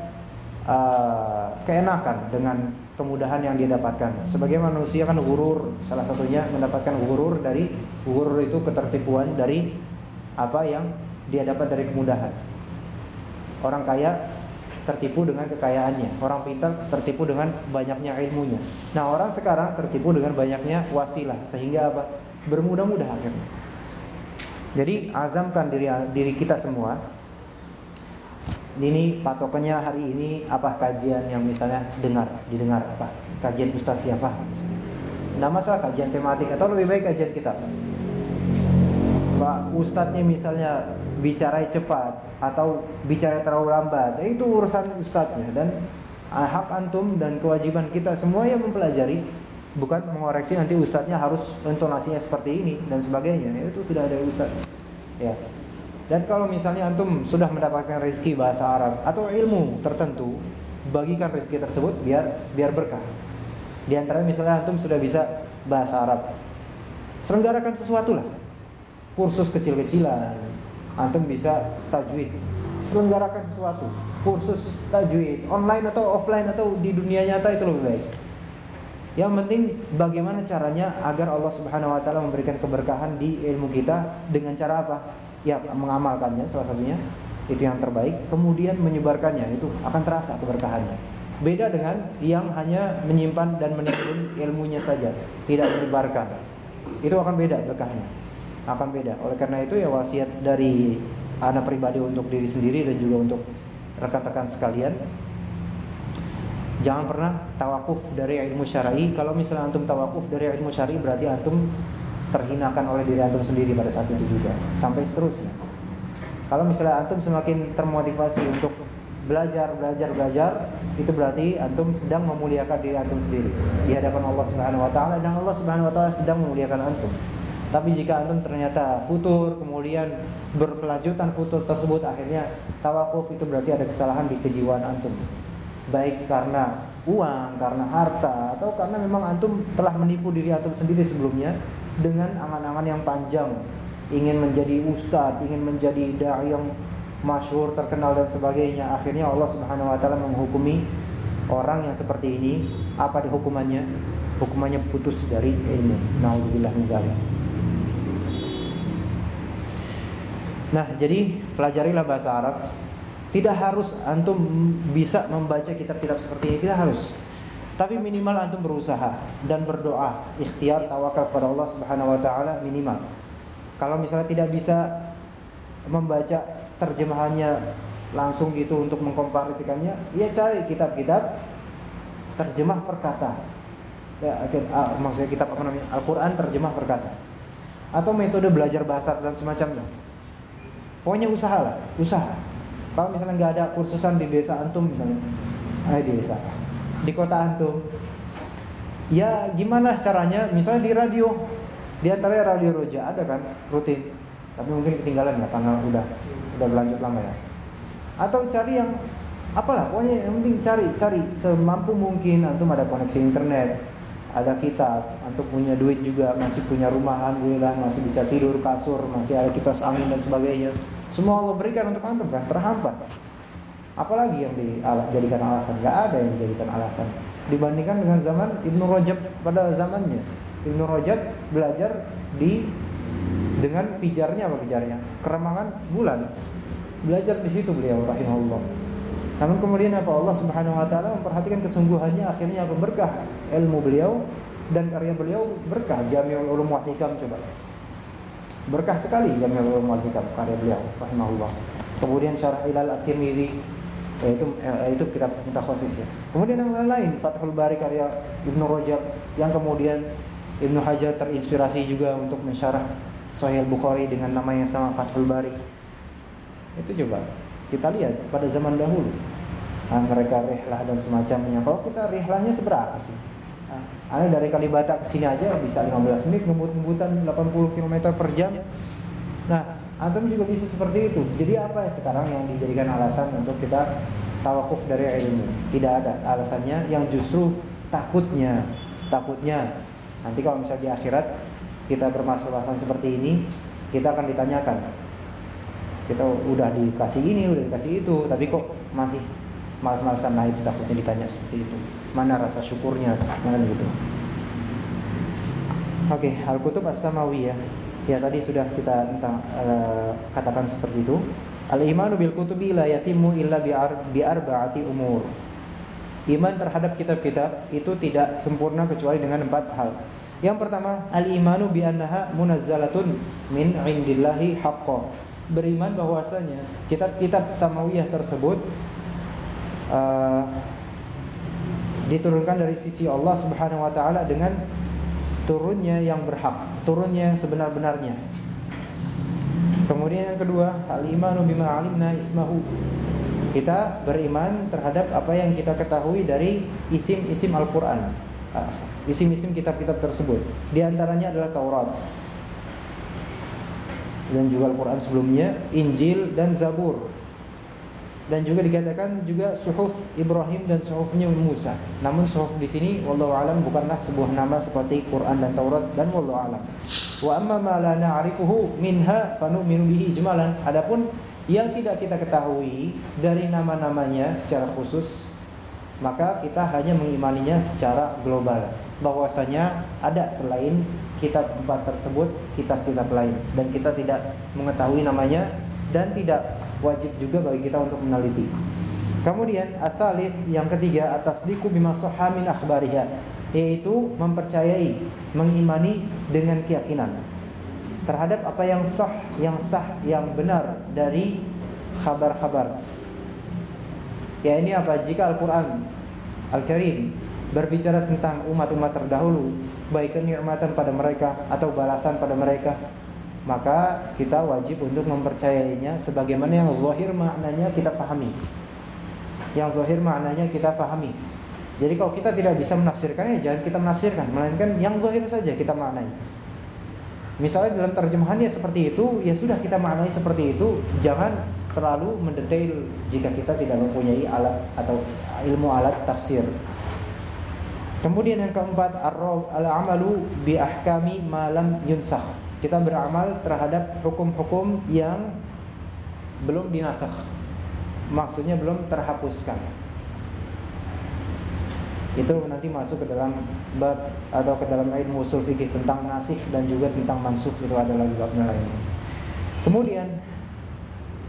uh, keenakan dengan kemudahan yang dia dapatkan. Sebagai manusia kan gurur, salah satunya mendapatkan gurur dari gurur itu ketertipuan dari apa yang dia dapat dari kemudahan. Orang kaya tertipu dengan kekayaannya. Orang pintar tertipu dengan banyaknya ilmunya. Nah, orang sekarang tertipu dengan banyaknya wasilah sehingga apa? Bermudah-mudah akhirnya. Jadi azamkan diri diri kita semua. Ini patokannya hari ini apa kajian yang misalnya dengar, didengar apa? Kajian ustaz siapa. Nah, masalah kajian tematik atau lebih baik kajian kita. Pak ustadznya misalnya bicara cepat atau bicara terlalu lambat, itu urusan ustadznya dan hak antum dan kewajiban kita semua yang mempelajari bukan mengoreksi nanti ustadznya harus intonasinya seperti ini dan sebagainya. Itu sudah ada ustadz. Ya. Dan kalau misalnya antum sudah mendapatkan rezeki bahasa Arab atau ilmu tertentu, bagikan rezeki tersebut biar biar berkah. Di antara misalnya antum sudah bisa bahasa Arab, selenggarakan sesuatu lah kursus kecil-kecilan, antum bisa tajwid. Selenggarakan sesuatu, kursus tajwid online atau offline atau di dunia nyata itu lebih baik. Yang penting bagaimana caranya agar Allah Subhanahu wa taala memberikan keberkahan di ilmu kita dengan cara apa? Ya, mengamalkannya salah satunya itu yang terbaik, kemudian menyebarkannya itu akan terasa keberkahannya. Beda dengan yang hanya menyimpan dan menimbun ilmunya saja, tidak menyebarkan. Itu akan beda berkahnya akan beda. Oleh karena itu ya wasiat dari anak pribadi untuk diri sendiri dan juga untuk rekan-rekan sekalian Jangan pernah tawakuf dari ilmu syar'i. Kalau misalnya antum tawakuf dari ilmu syar'i berarti antum terhinakan oleh diri antum sendiri pada saat itu juga sampai seterusnya. Kalau misalnya antum semakin termotivasi untuk belajar, belajar, belajar, itu berarti antum sedang memuliakan diri antum sendiri di hadapan Allah Subhanahu wa taala dan Allah Subhanahu wa taala sedang memuliakan antum. Tapi jika antum ternyata futur, kemudian berkelanjutan futur tersebut akhirnya tawakuf itu berarti ada kesalahan di kejiwaan antum. Baik karena uang, karena harta, atau karena memang antum telah menipu diri antum sendiri sebelumnya dengan angan-angan yang panjang, ingin menjadi ustadz, ingin menjadi dai yang masyhur, terkenal dan sebagainya. Akhirnya Allah Subhanahu wa taala menghukumi orang yang seperti ini apa di hukumannya? Hukumannya putus dari ilmu. Nauzubillah min Nah, jadi pelajarilah bahasa Arab. Tidak harus antum bisa membaca kitab-kitab seperti ini, tidak harus. Tapi minimal antum berusaha dan berdoa, ikhtiar tawakal kepada Allah Subhanahu wa taala minimal. Kalau misalnya tidak bisa membaca terjemahannya langsung gitu untuk mengkomparisikannya, ya cari kitab-kitab terjemah perkata. Ya, uh, maksudnya kitab apa namanya? Al-Qur'an terjemah perkata. Atau metode belajar bahasa dan semacamnya. Pokoknya usaha lah, usaha. Kalau misalnya nggak ada kursusan di desa antum misalnya, eh di desa, di kota antum, ya gimana caranya? Misalnya di radio, di antara radio Roja ada kan? Rutin, tapi mungkin ketinggalan ya karena udah udah berlanjut lama ya. Atau cari yang apalah, pokoknya yang penting cari cari. Semampu mungkin antum ada koneksi internet, ada kitab, untuk punya duit juga, masih punya rumah, alhamdulillah, masih bisa tidur kasur, masih ada kipas angin dan sebagainya. Semua Allah berikan untuk antum kan, terhambat. Apalagi yang dijadikan alasan? Gak ada yang dijadikan alasan. Dibandingkan dengan zaman Ibnu Rajab pada zamannya. Ibnu Rajab belajar di dengan pijarnya apa pijarnya? Keremangan bulan. Belajar di situ beliau rahimahullah. Namun kemudian apa Allah Subhanahu wa taala memperhatikan kesungguhannya akhirnya apa berkah ilmu beliau dan karya beliau berkah Jami'ul Ulum wa coba. Berkah sekali Jami' Ulumul Kitab karya beliau rahimahullah. Kemudian Syarah Ilal At-Tirmidzi yaitu itu kitab mutakhasis ya. Kemudian yang lain Fathul Bari karya Ibnu Rajab yang kemudian Ibnu Hajar terinspirasi juga untuk mensyarah Sahih Bukhari dengan nama yang sama Fathul Bari. Itu coba kita lihat pada zaman dahulu nah, mereka rihlah dan semacamnya. Kalau kita rihlahnya seberapa sih? Nah, aneh dari Kalibata ke sini aja bisa 15 menit ngebut-ngebutan 80 km per jam. Nah, antum juga bisa seperti itu. Jadi apa ya sekarang yang dijadikan alasan untuk kita tawakuf dari ilmu? Tidak ada alasannya yang justru takutnya, takutnya Nanti kalau misalnya di akhirat kita bermasalah seperti ini, kita akan ditanyakan. Kita udah dikasih ini, udah dikasih itu, tapi kok masih malas-malasan nah itu takutnya ditanya seperti itu. Mana rasa syukurnya? Mana gitu. Oke, okay, Al-Kutub As-Samawiyah. Ya tadi sudah kita tentang uh, katakan seperti itu. Al-imanu bil kutubi la yatimu illa bi arba'ati umur. Iman terhadap kitab-kitab itu tidak sempurna kecuali dengan empat hal. Yang pertama, al-imanu bi annaha munazzalatun min indillahi haqqo. Beriman bahwasanya kitab-kitab samawiyah tersebut uh, diturunkan dari sisi Allah Subhanahu wa taala dengan turunnya yang berhak, turunnya yang sebenar-benarnya. Kemudian yang kedua, al-imanu bima alimna ismahu. Kita beriman terhadap apa yang kita ketahui dari isim-isim Al-Quran. Ah, Isim-isim kitab-kitab tersebut. Di antaranya adalah Taurat. Dan juga Al-Quran sebelumnya Injil dan Zabur Dan juga dikatakan juga Suhuf Ibrahim dan Suhufnya Musa. Namun Suhuf di sini Wallahu alam bukanlah sebuah nama seperti Quran dan Taurat Dan Wallahu alam. Wa amma ma la na'rifuhu minha Fanu'minu bihi ijmalan. Adapun yang tidak kita ketahui dari nama-namanya secara khusus maka kita hanya mengimaninya secara global. Bahwasanya ada selain kitab empat tersebut kitab-kitab lain. Dan kita tidak mengetahui namanya dan tidak wajib juga bagi kita untuk meneliti. Kemudian asalif yang ketiga atas diku bima min yaitu mempercayai, mengimani dengan keyakinan terhadap apa yang sah, yang sah, yang benar dari kabar-kabar. Ya ini apa? Jika Al-Quran Al-Karim berbicara tentang umat-umat terdahulu, baik kenikmatan pada mereka atau balasan pada mereka, maka kita wajib untuk mempercayainya sebagaimana yang zahir maknanya kita pahami. Yang zahir maknanya kita pahami. Jadi kalau kita tidak bisa menafsirkannya, jangan kita menafsirkan, melainkan yang zahir saja kita maknai. Misalnya dalam terjemahannya seperti itu, ya sudah kita maknai seperti itu, jangan terlalu mendetail jika kita tidak mempunyai alat atau ilmu alat tafsir. Kemudian yang keempat, al-amalu bi ahkami malam yunsah. Kita beramal terhadap hukum-hukum yang belum dinasakh. Maksudnya belum terhapuskan itu nanti masuk ke dalam bab atau ke dalam ilmu usul fikih tentang nasih dan juga tentang mansukh itu ada lagi babnya lainnya. Kemudian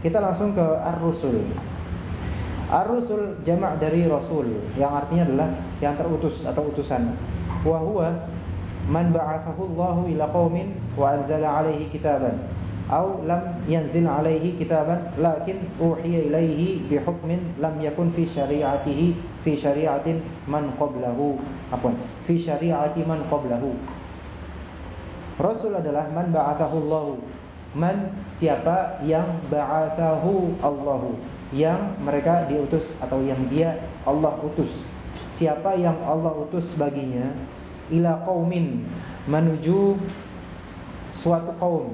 kita langsung ke ar-rusul. Ar-rusul jamak dari rasul yang artinya adalah yang terutus atau utusan. Wa huwa man ba'athahu Allahu ila qaumin wa anzala alaihi kitaban aw lam yanzil alaihi kitaban lakin uhiya ilaihi bi hukmin lam yakun fi syari'atihi fi syari'atin man qablahu. Afwan fi syari'ati man qablahu. Rasul adalah man ba'athahu Allahu. Man siapa yang ba'athahu Allahu? Yang mereka diutus atau yang dia Allah utus. Siapa yang Allah utus baginya? Ila qaumin Menuju suatu kaum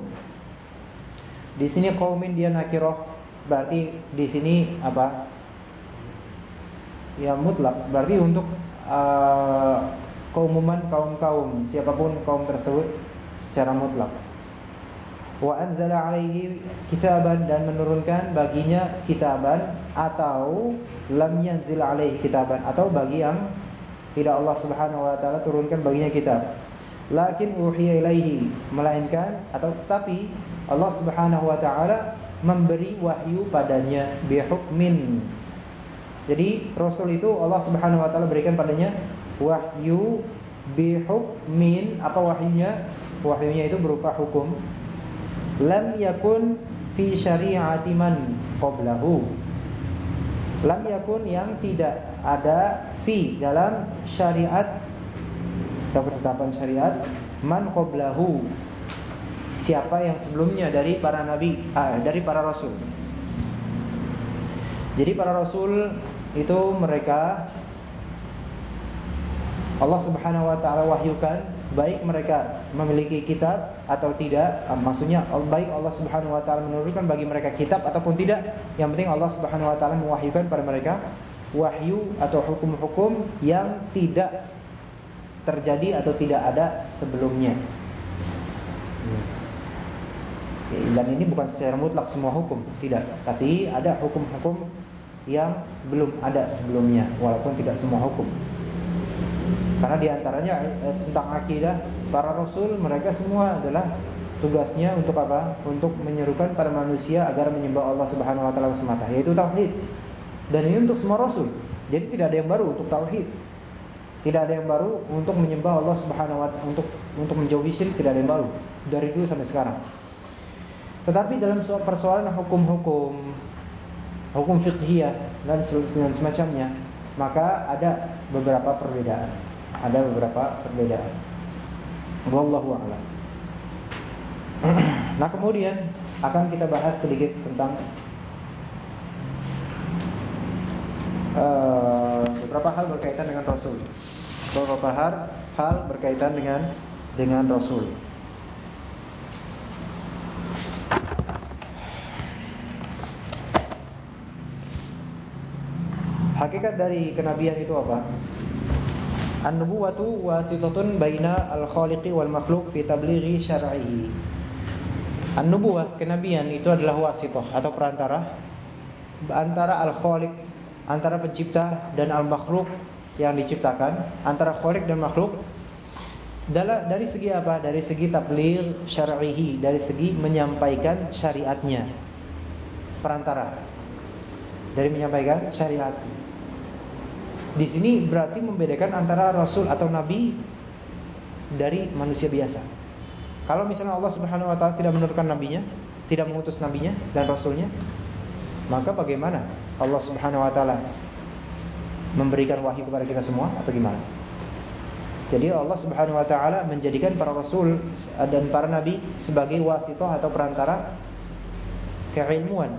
di sini kaumin dia nakiroh berarti di sini apa? Ya mutlak berarti untuk uh, keumuman kaum-kaum siapa pun kaum tersebut secara mutlak. Wa anzala alaihi kitaban dan menurunkan baginya kitaban atau lam yanzil alaihi kitaban atau bagi yang tidak Allah Subhanahu wa taala turunkan baginya kitab lakin uhiya ilaihi melainkan atau tetapi Allah Subhanahu wa taala memberi wahyu padanya bihukmin. Jadi Rasul itu Allah Subhanahu wa taala berikan padanya wahyu bihukmin apa wahyunya? Wahyunya itu berupa hukum lam yakun fi syari'ati man qablahu. Lam yakun yang tidak ada fi dalam syariat atau ketetapan syariat man qablahu. Siapa yang sebelumnya dari para nabi, ah, dari para rasul. Jadi para rasul itu mereka Allah Subhanahu wa taala wahyukan baik mereka memiliki kitab atau tidak ah, maksudnya baik Allah Subhanahu wa taala menurunkan bagi mereka kitab ataupun tidak yang penting Allah Subhanahu wa taala mewahyukan pada mereka wahyu atau hukum-hukum yang tidak terjadi atau tidak ada sebelumnya dan ini bukan secara mutlak semua hukum tidak tapi ada hukum-hukum yang belum ada sebelumnya walaupun tidak semua hukum karena di antaranya eh, tentang akidah para rasul mereka semua adalah tugasnya untuk apa? Untuk menyerukan para manusia agar menyembah Allah Subhanahu Wa Taala semata, yaitu tauhid. Dan ini untuk semua rasul. Jadi tidak ada yang baru untuk tauhid. Tidak ada yang baru untuk menyembah Allah Subhanahu Wa untuk untuk menjauhi syirik tidak ada yang baru dari dulu sampai sekarang. Tetapi dalam persoalan hukum-hukum, hukum fiqhiyah dan semacamnya, maka ada beberapa perbedaan ada beberapa perbedaan. Wallahu a'lam. Nah, kemudian akan kita bahas sedikit tentang uh, beberapa hal berkaitan dengan Rasul. Beberapa hal, hal berkaitan dengan dengan Rasul. Hakikat dari kenabian itu apa? An-nubuwatu wasitatun baina al-khaliqi wal makhluk fi tablighi syar'ihi. An-nubuwah kenabian itu adalah wasitah atau perantara antara al-khaliq, antara pencipta dan al-makhluk yang diciptakan, antara khaliq dan makhluk. Dari segi apa? Dari segi tabligh syar'ihi, dari segi menyampaikan syariatnya. Perantara. Dari menyampaikan syariat. Di sini berarti membedakan antara rasul atau nabi dari manusia biasa. Kalau misalnya Allah Subhanahu wa taala tidak menurunkan nabinya, tidak mengutus nabinya dan rasulnya, maka bagaimana Allah Subhanahu wa taala memberikan wahyu kepada kita semua atau gimana? Jadi Allah Subhanahu wa taala menjadikan para rasul dan para nabi sebagai wasitoh atau perantara keilmuan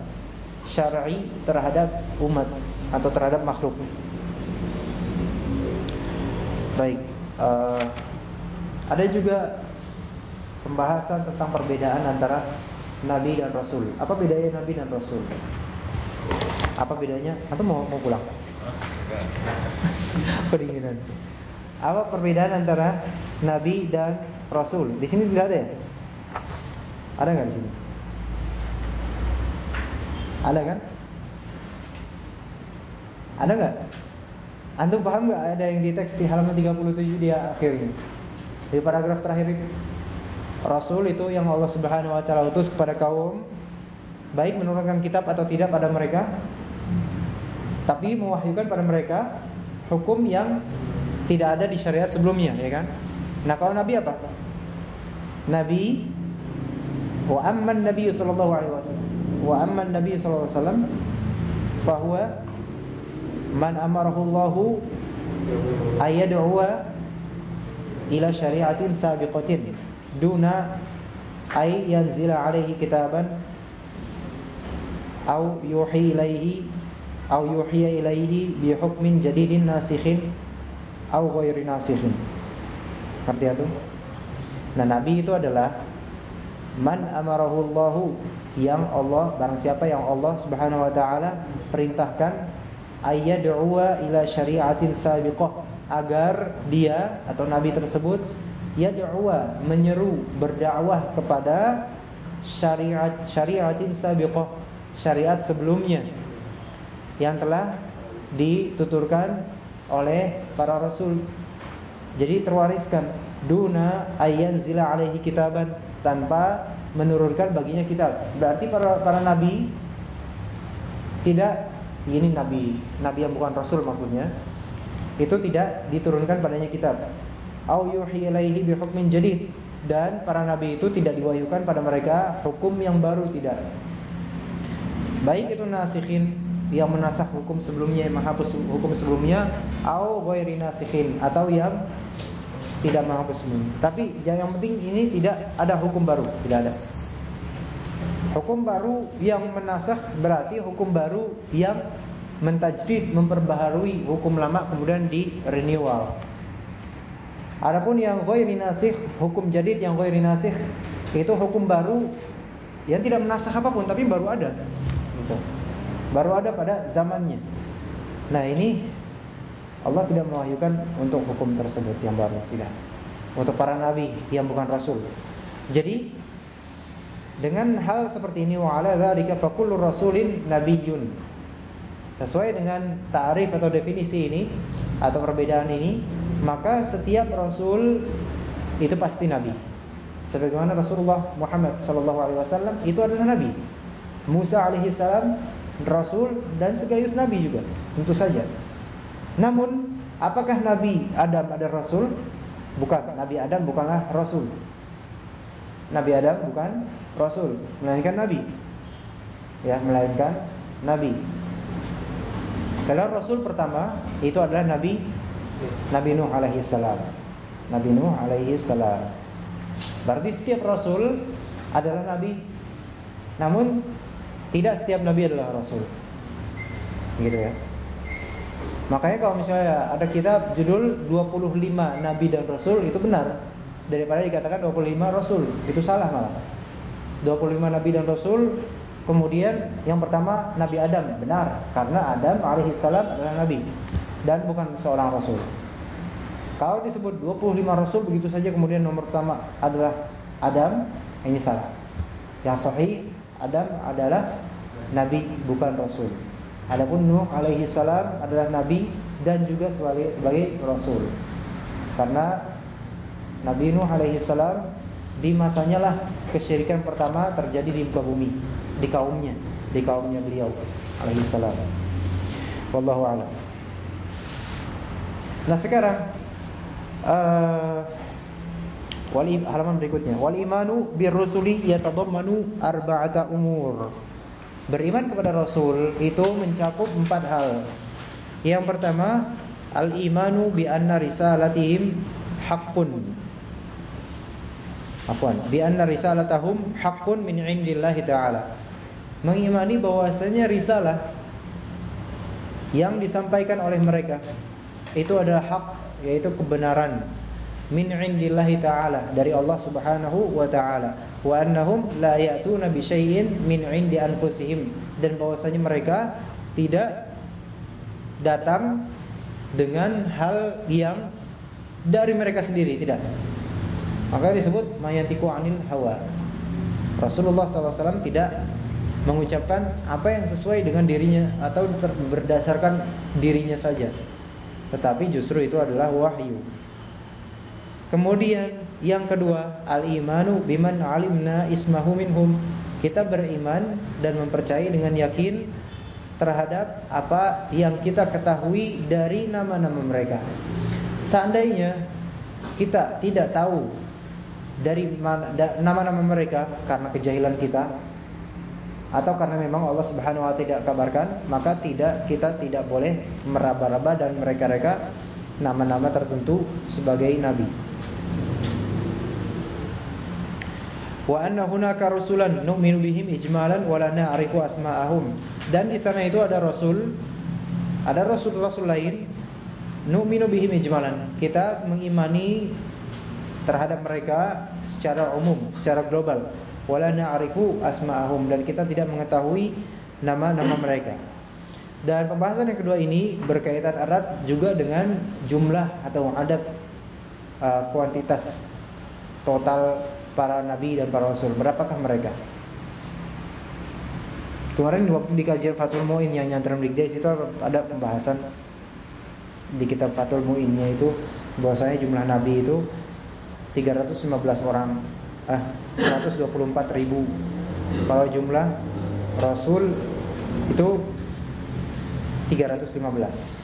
syar'i terhadap umat atau terhadap makhluk. Baik, uh, ada juga pembahasan tentang perbedaan antara Nabi dan Rasul. Apa bedanya Nabi dan Rasul? Apa bedanya? Atau mau mau pulang? Kedinginan. Apa perbedaan antara Nabi dan Rasul? Di sini tidak ada ya? Ada nggak di sini? Ada kan? Ada nggak? Antum paham nggak ada yang di teks di halaman 37 di akhirnya? Di paragraf terakhir itu. Rasul itu yang Allah Subhanahu wa taala utus kepada kaum baik menurunkan kitab atau tidak pada mereka tapi mewahyukan pada mereka hukum yang tidak ada di syariat sebelumnya ya kan? Nah, kalau nabi apa? Nabi wa amman nabi sallallahu alaihi wasallam wa amman nabi sallallahu alaihi wasallam bahwa man amarahu Allahu ayad'uwa ila syari'atin sabiqatin duna ay yanzila alaihi kitaban au yuhi ilaihi au yuhiya ilaihi bi hukmin jadidin nasikhin au ghairi nasikhin. Ngerti itu nah nabi itu adalah man amarahu Allahu yang Allah barang siapa yang Allah Subhanahu wa taala perintahkan ayyad'uwa ila syari'atin sabiqah agar dia atau nabi tersebut yad'uwa menyeru berdakwah kepada syariat syariatin sabiqah syariat sebelumnya yang telah dituturkan oleh para rasul jadi terwariskan duna ayyan zila alaihi kitaban tanpa menurunkan baginya kitab berarti para para nabi tidak ini nabi, nabi yang bukan rasul maksudnya, itu tidak diturunkan padanya kitab. Au yuhi ilaihi bi hukmin jadid dan para nabi itu tidak diwahyukan pada mereka hukum yang baru tidak. Baik itu nasikhin yang menasakh hukum sebelumnya, yang menghapus hukum sebelumnya, atau ghairi nasikhin atau yang tidak menghapus sebelumnya. Tapi yang penting ini tidak ada hukum baru, tidak ada. Hukum baru yang menasakh berarti hukum baru yang mentajdid, memperbaharui hukum lama kemudian di renewal. Adapun yang ghairi nasikh, hukum jadid yang ghairi nasikh itu hukum baru yang tidak menasakh apa pun tapi baru ada. Baru ada pada zamannya. Nah, ini Allah tidak mewahyukan untuk hukum tersebut yang baru, tidak. Untuk para nabi yang bukan rasul. Jadi dengan hal seperti ini wa ala dzalika kullu rasulin nabiyyun. Sesuai dengan ta'rif atau definisi ini atau perbedaan ini, maka setiap rasul itu pasti nabi. Sebagaimana Rasulullah Muhammad sallallahu alaihi wasallam itu adalah nabi. Musa alaihi salam rasul dan sekaligus nabi juga, tentu saja. Namun, apakah Nabi Adam ada rasul? Bukan, Nabi Adam bukanlah rasul. Nabi Adam bukan rasul, melainkan nabi. Ya, melainkan nabi. Kalau rasul pertama itu adalah Nabi Nabi Nuh alaihi salam. Nabi Nuh alaihi salam. Berarti setiap rasul adalah nabi. Namun tidak setiap nabi adalah rasul. Gitu ya. Makanya kalau misalnya ada kitab judul 25 nabi dan rasul itu benar. Daripada dikatakan 25 rasul, itu salah malah. 25 nabi dan rasul Kemudian yang pertama Nabi Adam benar karena Adam alaihissalam adalah nabi dan bukan seorang rasul. Kalau disebut 25 rasul begitu saja kemudian nomor pertama adalah Adam, ini salah. Yang sahih Adam adalah nabi bukan rasul. Adapun Nuh alaihi salam adalah nabi dan juga sebagai sebagai rasul. Karena Nabi Nuh alaihi salam di masanya lah kesyirikan pertama terjadi di muka bumi, di kaumnya, di kaumnya beliau alaihi salam. Wallahu a'lam. Nah sekarang uh, wali halaman berikutnya wal imanu bir rusuli yatadammanu arba'ata umur. Beriman kepada rasul itu mencakup empat hal. Yang pertama al imanu bi anna risalatihim haqqun. Afwan, bi anna risalatahum haqqun min indillahi ta'ala. Mengimani bahwasanya risalah yang disampaikan oleh mereka itu adalah hak yaitu kebenaran min indillahi ta'ala dari Allah Subhanahu wa taala. Wa annahum la ya'tuna bi syai'in min indi anfusihim. Dan bahwasanya mereka tidak datang dengan hal yang dari mereka sendiri tidak. Maka disebut mayatiku anil hawa. Rasulullah SAW tidak mengucapkan apa yang sesuai dengan dirinya atau berdasarkan dirinya saja. Tetapi justru itu adalah wahyu. Kemudian yang kedua, al-imanu biman alimna ismahu minhum. Kita beriman dan mempercayai dengan yakin terhadap apa yang kita ketahui dari nama-nama mereka. Seandainya kita tidak tahu dari nama-nama mereka karena kejahilan kita, atau karena memang Allah Subhanahu wa taala tidak kabarkan, maka tidak kita tidak boleh meraba-raba dan mereka-reka nama-nama tertentu sebagai nabi. Wa anna hunaka rusulan nu'minu bihim ijmalan wa la na'rifu asma'ahum. Dan di sana itu ada rasul, ada rasul-rasul lain nu'minu bihim ijmalan. Kita mengimani terhadap mereka secara umum, secara global wala na'rifu asma'ahum dan kita tidak mengetahui nama-nama mereka. Dan pembahasan yang kedua ini berkaitan erat juga dengan jumlah atau adab uh, kuantitas total para nabi dan para rasul. Berapakah mereka? Kemarin waktu di kajian Fatul Muin yang nyantren Bigdays itu ada pembahasan di kitab Fatul Muinnya itu bahwasanya jumlah nabi itu 315 orang ah 124 ribu kalau jumlah Rasul itu 315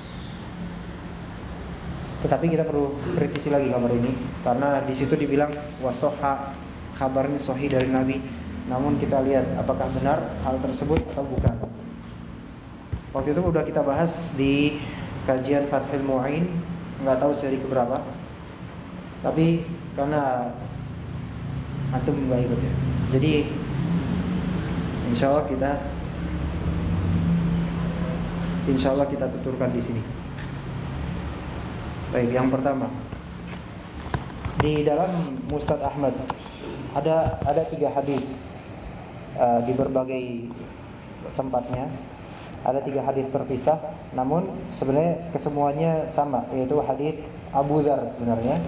Tetapi kita perlu kritisi lagi kabar ini karena di situ dibilang wasoha kabarnya sahih dari Nabi. Namun kita lihat apakah benar hal tersebut atau bukan. Waktu itu udah kita bahas di kajian Fathul Mu'in, nggak tahu seri keberapa. Tapi karena antum nggak ikut ya. Jadi insya Allah kita insya Allah kita tuturkan di sini. Baik, yang pertama di dalam Mustad Ahmad ada ada tiga hadis uh, di berbagai tempatnya ada tiga hadis terpisah namun sebenarnya kesemuanya sama yaitu hadis Abu Dzar sebenarnya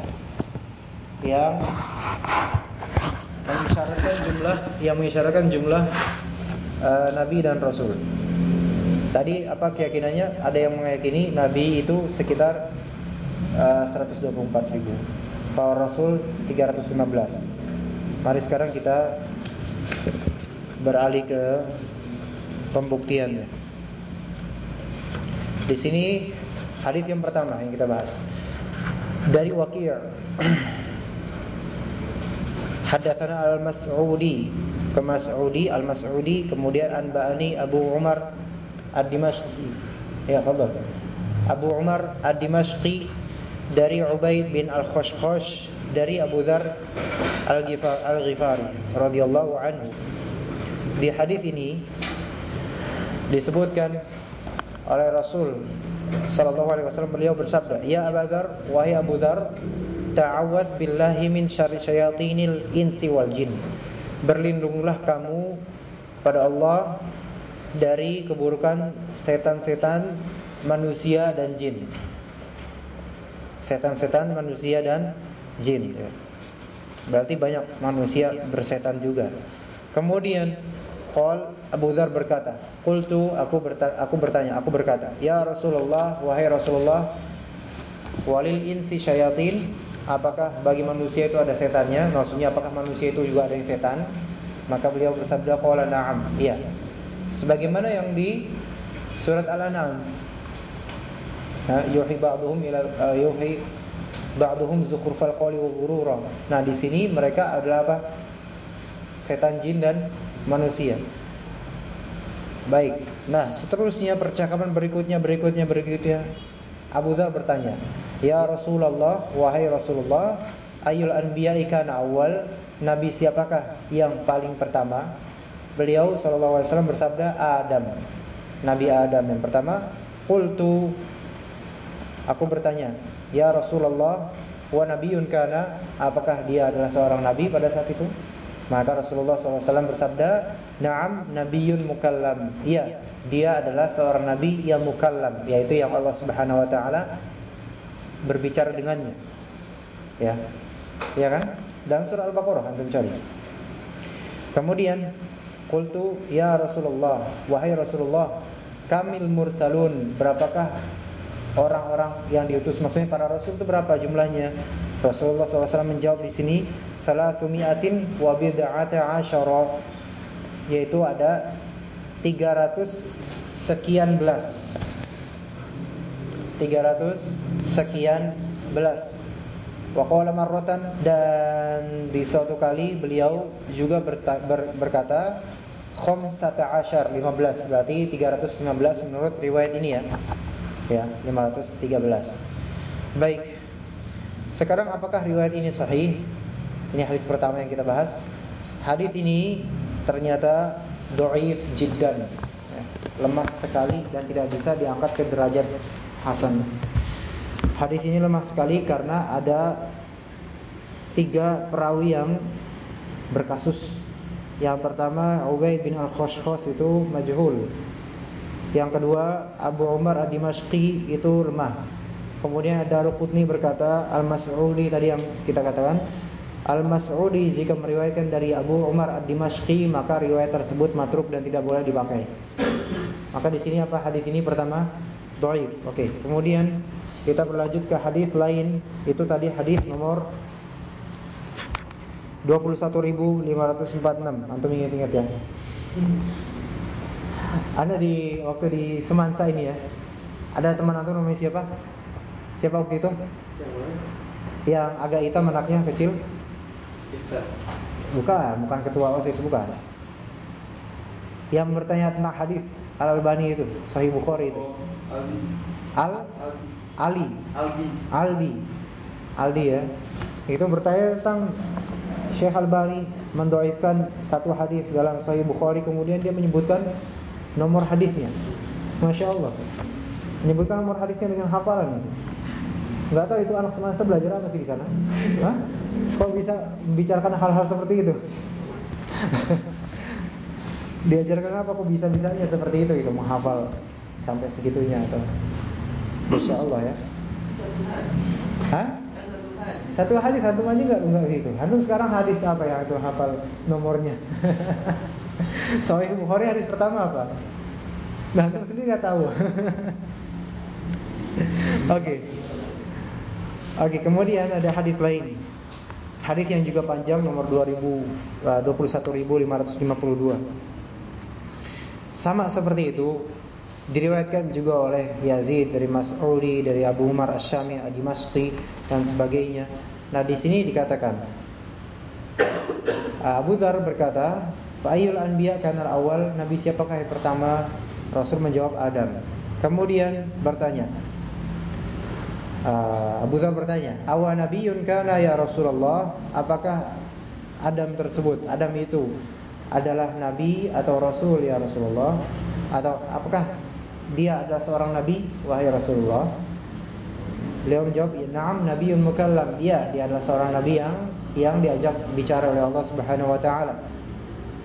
yang mengisyaratkan jumlah yang mengisyaratkan jumlah uh, nabi dan rasul. Tadi apa keyakinannya? Ada yang meyakini nabi itu sekitar uh, 124 ribu, para rasul 315. Mari sekarang kita beralih ke pembuktiannya. Di sini hadis yang pertama yang kita bahas. Dari Waqi' Hadatsana Al-Mas'udi. Ke Mas'udi Al-Mas'udi. Kemudian Anba'ani Abu Umar Ad-Dimashqi. Ya fadhal Abu Umar Ad-Dimashqi dari Ubaid bin Al-Khashkhash dari Abu Dzar Al-Ghifari radhiyallahu anhu di hadis ini disebutkan oleh Rasul sallallahu alaihi wasallam beliau bersabda ya Abu Dzar wahai Abu Dzar ta'awad billahi min syarri syayatinil insi wal jin. Berlindunglah kamu pada Allah dari keburukan setan-setan manusia dan jin. Setan-setan manusia dan jin. Berarti banyak manusia bersetan juga. Kemudian Qal Abu Dhar berkata, "Qultu aku bertanya, aku bertanya, aku berkata, "Ya Rasulullah, wahai Rasulullah, walil insi syayatin apakah bagi manusia itu ada setannya? Maksudnya apakah manusia itu juga ada yang setan? Maka beliau bersabda qala. Iya. Sebagaimana yang di surat Al-An'am. Yuhi ba'dhum ila uh, yuhi ba'dhum zukhrufal qawli wa ghurura. Nah, di sini mereka adalah apa? Setan jin dan manusia. Baik. Nah, seterusnya percakapan berikutnya berikutnya berikutnya Abu Dhar bertanya, "Ya Rasulullah, wahai Rasulullah, ayul anbiya'i kana awal? Nabi siapakah yang paling pertama?" Beliau sallallahu alaihi wasallam bersabda, "Adam." Nabi Adam yang pertama. Qultu Aku bertanya, "Ya Rasulullah, wa nabiyyun kana?" Apakah dia adalah seorang nabi pada saat itu? Maka Rasulullah SAW bersabda, Naam nabiyyun mukallam. Iya, dia adalah seorang nabi yang mukallam, yaitu yang Allah Subhanahu wa taala berbicara dengannya. Ya. Ya kan? Dalam surah Al-Baqarah antum cari. Kemudian qultu ya Rasulullah, wahai Rasulullah, kamil mursalun, berapakah orang-orang yang diutus? Maksudnya para rasul itu berapa jumlahnya? Rasulullah SAW menjawab di sini Salatumiatin wa bid'ata asyara Yaitu ada 300 sekian belas 300 sekian belas Waqala marratan dan di suatu kali beliau juga berta, ber, berkata khamsata asyar 15 berarti 315 menurut riwayat ini ya. Ya, 513. Baik. Sekarang apakah riwayat ini sahih? Ini hadis pertama yang kita bahas. Hadis ini ternyata doif jiddan, ya, lemah sekali dan tidak bisa diangkat ke derajat hasan. Hadis ini lemah sekali karena ada tiga perawi yang berkasus. Yang pertama Ubay bin Al-Khashkhas itu majhul. Yang kedua Abu Umar Ad-Dimashqi itu lemah. Kemudian ada Rukutni berkata Al-Mas'udi tadi yang kita katakan Al-Mas'udi jika meriwayatkan dari Abu Umar Ad-Dimashqi maka riwayat tersebut matruk dan tidak boleh dipakai. Maka di sini apa hadis ini pertama dhaif. Oke, kemudian kita berlanjut ke hadis lain itu tadi hadis nomor 21546. Antum ingat-ingat ya. Ada di waktu di Semansa ini ya. Ada teman antum namanya siapa? Siapa waktu itu? Yang agak hitam anaknya kecil? Bukan, bukan ketua OSIS bukan. Yang bertanya tentang hadis Al Albani itu, Sahih Bukhari itu. Al Ali. Aldi. Aldi. Aldi ya. Itu bertanya tentang Syekh Al-Bani mendoaifkan satu hadis dalam Sahih Bukhari kemudian dia menyebutkan nomor hadisnya. Masya Allah. Menyebutkan nomor hadisnya dengan hafalan. Enggak tahu itu anak semasa belajar apa sih di sana? Hah? Kok bisa membicarakan hal-hal seperti itu? Diajarkan apa kok bisa-bisanya seperti itu itu menghafal sampai segitunya atau Masya Allah ya. Hah? Satu hadis satu aja enggak enggak gitu. Antum sekarang hadis apa yang itu hafal nomornya? Sahih Bukhari hadis pertama apa? Nah, antum sendiri enggak tahu. Oke. okay. Oke, okay, kemudian ada hadis lain. Hadis yang juga panjang nomor 2000 uh, 21552. Sama seperti itu Diriwayatkan juga oleh Yazid dari Mas'udi, dari Abu Umar Asy-Syami Ad-Dimashqi dan sebagainya. Nah, di sini dikatakan Abu Dzar berkata, "Fa'ayul anbiya kana awal Nabi siapakah yang pertama?" Rasul menjawab Adam. Kemudian bertanya, Abu Dzar bertanya, "Awa nabiyyun kana ya Rasulullah?" Apakah Adam tersebut, Adam itu adalah nabi atau rasul ya Rasulullah? Atau apakah dia adalah seorang nabi wahai Rasulullah? Beliau menjawab, "Ya, na'am, nabiyyun mukallam." Iya, dia adalah seorang nabi yang yang diajak bicara oleh Allah Subhanahu wa taala.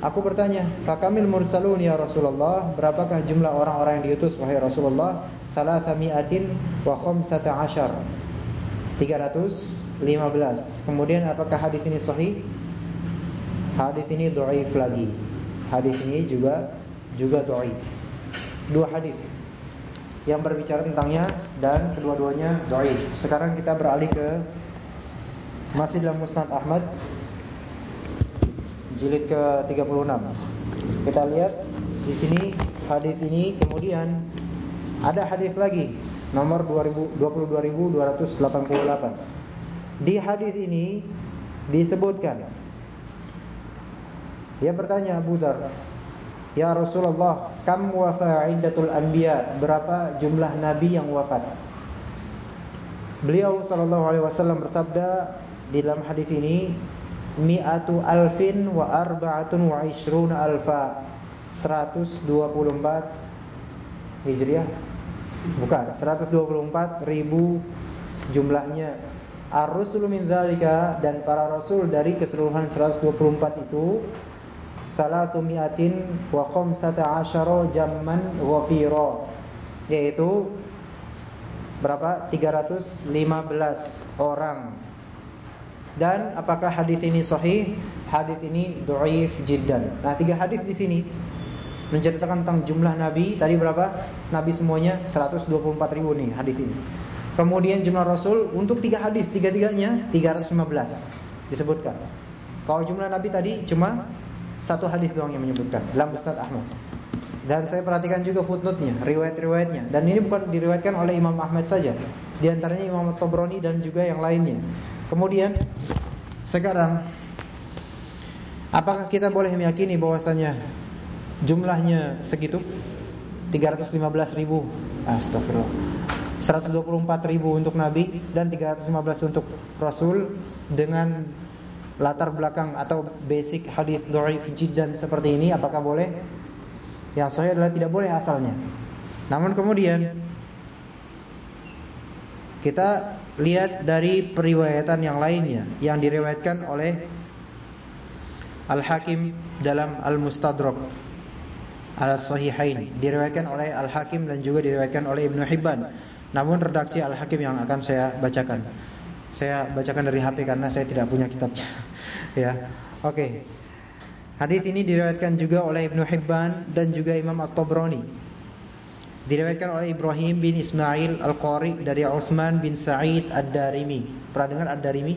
Aku bertanya, "Fakamil mursalun ya Rasulullah?" Berapakah jumlah orang-orang yang diutus wahai Rasulullah? Salasami'atin wa khamsata ashar 315 Kemudian apakah hadis ini sahih? Hadis ini dhaif lagi Hadis ini juga juga dhaif Dua hadis yang berbicara tentangnya dan kedua-duanya dhaif. Sekarang kita beralih ke masih dalam Musnad Ahmad jilid ke-36. Kita lihat di sini hadis ini kemudian ada hadis lagi nomor 22288. Di hadis ini disebutkan dia bertanya Abu Dzar, "Ya Rasulullah, kam wafa iddatul anbiya?" Berapa jumlah nabi yang wafat? Beliau sallallahu alaihi wasallam bersabda di dalam hadis ini, "Mi'atu alfin wa arba'atun wa ishruna alfa." 124 Hijriah. Bukan, 124 ribu jumlahnya. Ar-Rusulu min dzalika dan para rasul dari keseluruhan 124 itu salatu mi'atin wa khamsata asyara jamman ghafira yaitu berapa? 315 orang dan apakah hadis ini sahih hadis ini dhaif jiddan nah tiga hadis di sini menceritakan tentang jumlah nabi tadi berapa? Nabi semuanya 124 ribu nih hadis ini. Kemudian jumlah rasul untuk tiga hadis, tiga-tiganya 315 disebutkan. Kalau jumlah nabi tadi cuma satu hadis doang yang menyebutkan dalam Ustaz Ahmad. Dan saya perhatikan juga footnote-nya, riwayat-riwayatnya. Dan ini bukan diriwayatkan oleh Imam Ahmad saja. Di antaranya Imam Tobroni dan juga yang lainnya. Kemudian sekarang apakah kita boleh meyakini bahwasanya Jumlahnya segitu? 315 ribu. Astagfirullah. 124 ribu untuk Nabi Dan 315 untuk Rasul Dengan latar belakang Atau basic hadis Do'if jiddan seperti ini Apakah boleh? Yang saya adalah tidak boleh asalnya. Namun kemudian Kita lihat dari periwayatan yang lainnya Yang diriwayatkan oleh Al-Hakim dalam Al-Mustadrak Al-Sahihain diriwayatkan oleh Al-Hakim dan juga diriwayatkan oleh Ibnu Hibban. Namun redaksi Al-Hakim yang akan saya bacakan. Saya bacakan dari HP karena saya tidak punya kitabnya. ya. Oke. Okay. Hadis ini diriwayatkan juga oleh Ibnu Hibban dan juga Imam At-Tabrani. Diriwayatkan oleh Ibrahim bin Ismail Al-Qari dari Uthman bin Sa'id Ad-Darimi. Pernah dengar Ad-Darimi?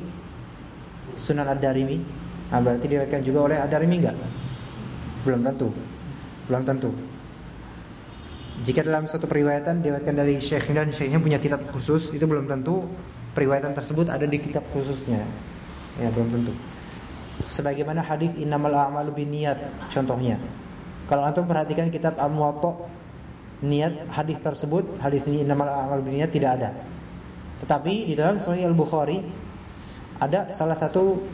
Sunan Ad-Darimi? Nah, berarti diriwayatkan juga oleh Ad-Darimi enggak? Belum tentu. Belum tentu. Jika dalam satu periwayatan diriwayatkan dari syekh dan syekhnya punya kitab khusus, itu belum tentu periwayatan tersebut ada di kitab khususnya. Ya, belum tentu. Sebagaimana hadis innamal a'malu binniyat contohnya. Kalau antum perhatikan kitab Al-Muwatta niat hadis tersebut, hadis ini innamal a'malu binniyat tidak ada. Tetapi di dalam Sahih Al-Bukhari ada salah satu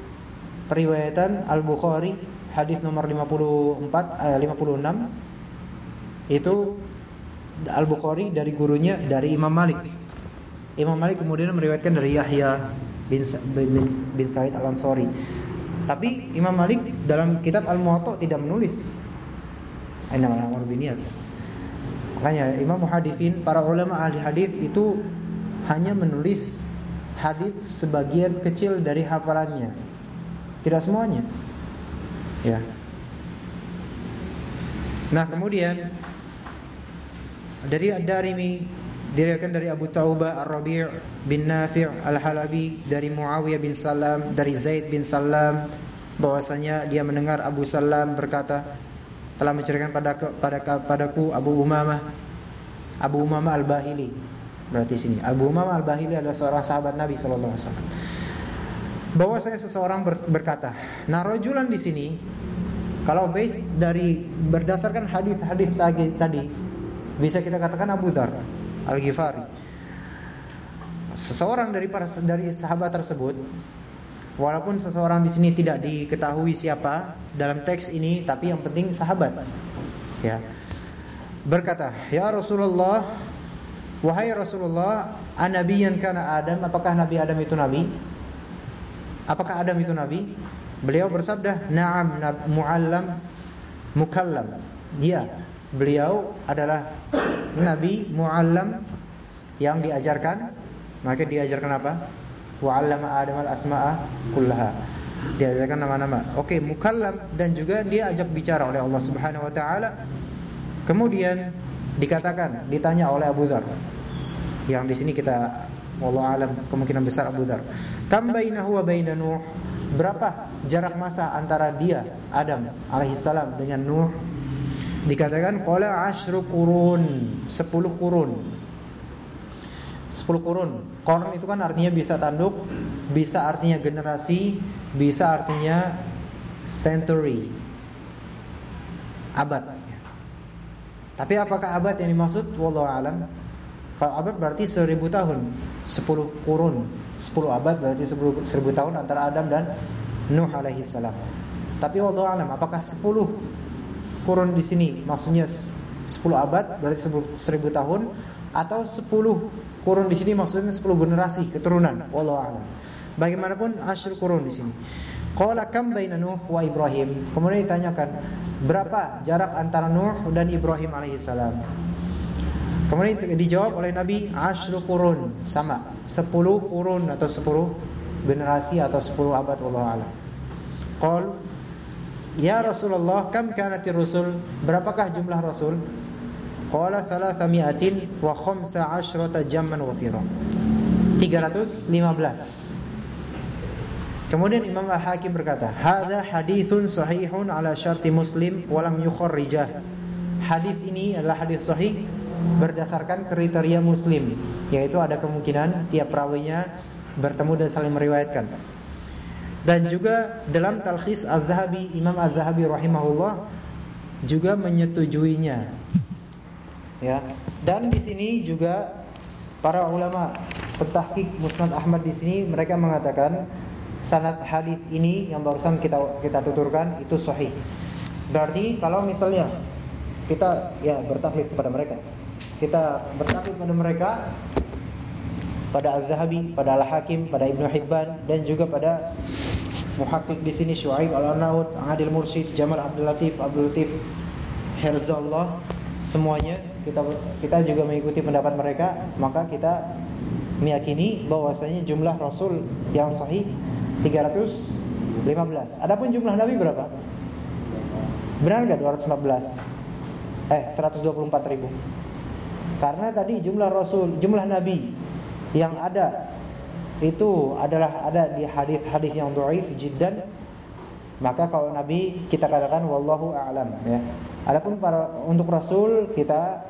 periwayatan Al-Bukhari hadis nomor 54 eh, 56 itu Al-Bukhari dari gurunya dari Imam Malik. Imam Malik kemudian meriwayatkan dari Yahya bin, bin, bin Sa'id Al-Ansari. Tapi Imam Malik dalam kitab Al-Muwatta tidak menulis Innamal a'malu binniyat. Makanya Imam Muhaditsin, para ulama ahli hadis itu hanya menulis hadis sebagian kecil dari hafalannya. Tidak semuanya. Ya. Nah, kemudian dari Ad-Darimi diriwayatkan dari Abu Taubah Ar-Rabi' bin Nafi' Al-Halabi dari Muawiyah bin Salam dari Zaid bin Salam bahwasanya dia mendengar Abu Salam berkata telah menceritakan pada pada padaku Abu Umamah Abu Umamah Al-Bahili berarti sini Abu Umamah Al-Bahili adalah seorang sahabat Nabi sallallahu alaihi wasallam bahwasanya seseorang berkata nah rajulan di sini kalau base dari berdasarkan hadis-hadis tadi bisa kita katakan Abu Dhar Al-Ghifari. Seseorang dari para dari sahabat tersebut walaupun seseorang di sini tidak diketahui siapa dalam teks ini tapi yang penting sahabat. Ya. Berkata, "Ya Rasulullah, wahai Rasulullah, anabiyan kana Adam? Apakah Nabi Adam itu nabi?" Apakah Adam itu nabi? Beliau bersabda, "Na'am, muallam mukallam." Ya, beliau adalah nabi muallam yang diajarkan maka diajarkan apa wa 'allama adam al-asma'a kullaha. Diajarkan nama-nama. Oke mukallam. Dan juga dia ajak bicara oleh Allah Subhanahu wa taala. Kemudian dikatakan ditanya oleh Abu Dzar yang di sini kita wallahu alam kemungkinan besar Abu Dzar kam bainahu wa baina nuh? Berapa jarak masa antara dia Adam alaihissalam dengan Nuh? Dikatakan qala asyru kurun, 10 kurun. 10 kurun. Korn itu kan artinya bisa tanduk, bisa artinya generasi, bisa artinya century. Abad. Tapi apakah abad yang dimaksud? Wallahu alam. Kalau abad berarti 1000 tahun. 10 kurun. 10 abad berarti 1000 tahun antara Adam dan Nuh alaihi salam. Tapi wallahu alam apakah 10 kurun di sini maksudnya 10 abad berarti 1000 tahun atau 10 kurun di sini maksudnya 10 generasi keturunan. Wallahu a'lam. Bagaimanapun asyr kurun di sini. Qala kam baina nuh wa ibrahim? Kemudian ditanyakan berapa jarak antara nuh dan ibrahim alaihissalam kemudian dijawab oleh nabi asyr kurun sama. 10 kurun atau 10 generasi atau 10 abad wallahu a'lam. Qal Ya Rasulullah, kam kanatir rusul? Berapakah jumlah rasul? Qala thalathami'atin wa khamsa asyrata jamman wa fira. 315. Kemudian Imam Al-Hakim berkata, "Hadza hadithun sahihun ala syarti Muslim wa lam yukharrijah." Hadis ini adalah hadis sahih berdasarkan kriteria Muslim, yaitu ada kemungkinan tiap perawinya bertemu dan saling meriwayatkan. Dan juga dalam Talkhis Az-Zahabi Imam Az-Zahabi rahimahullah juga menyetujuinya. Ya. Dan di sini juga para ulama pentahqiq Musnad Ahmad di sini mereka mengatakan sanad hadis ini yang barusan kita kita tuturkan itu sahih. Berarti kalau misalnya kita ya bertaklid kepada mereka. Kita bertaklid kepada mereka pada Al-Zahabi, pada Al-Hakim, pada Ibnu Hibban dan juga pada muhakkik di sini Syuaib Al-Arnaud, Adil Mursyid, Jamal Abdul Latif, Abdul Latif Herzallah semuanya kita kita juga mengikuti pendapat mereka, maka kita meyakini bahwasanya jumlah rasul yang sahih 315. Adapun jumlah nabi berapa? Benar enggak 214? Eh, 124 ribu. Karena tadi jumlah rasul, jumlah nabi yang ada itu adalah ada di hadis-hadis yang dhaif jiddan maka kalau nabi kita katakan wallahu a'lam ya adapun para untuk rasul kita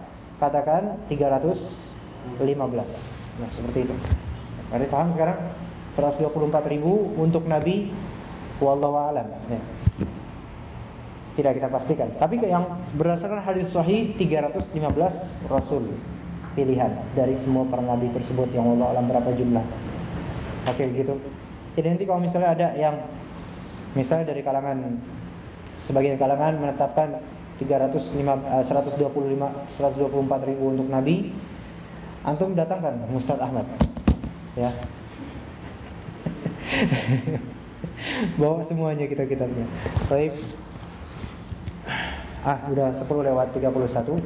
katakan 315 nah seperti itu. Ada paham sekarang? 124 ribu untuk Nabi Wallahu a'lam. Ya. Tidak kita pastikan. Tapi yang berdasarkan hadis sahih 315 Rasul Pilihan dari semua para Nabi tersebut Yang Allah alam berapa jumlah. Oke gitu. Jadi nanti kalau misalnya ada yang Misalnya dari kalangan Sebagian kalangan menetapkan 305, 125 124 ribu untuk Nabi. Antum datangkan Ustaz Ahmad. Ya. Bawa semuanya kita kitabnya. Baik. Ah, udah 10 lewat 31.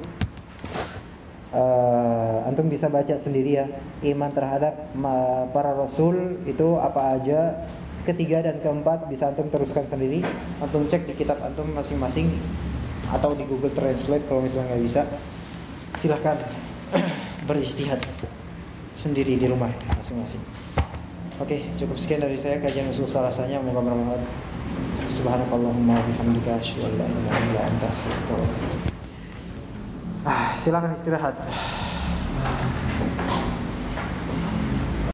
Uh, antum bisa baca sendiri ya. Iman terhadap para rasul itu apa aja. Ketiga dan keempat bisa antum teruskan sendiri. Antum cek di kitab antum masing-masing atau di Google Translate kalau misalnya nggak bisa silahkan beristihad sendiri di rumah masing-masing Oke, cukup sekian dari saya kajian usul salasanya moga bermanfaat. Subhanakallahumma bihamdika asyhadu Ah, silakan istirahat.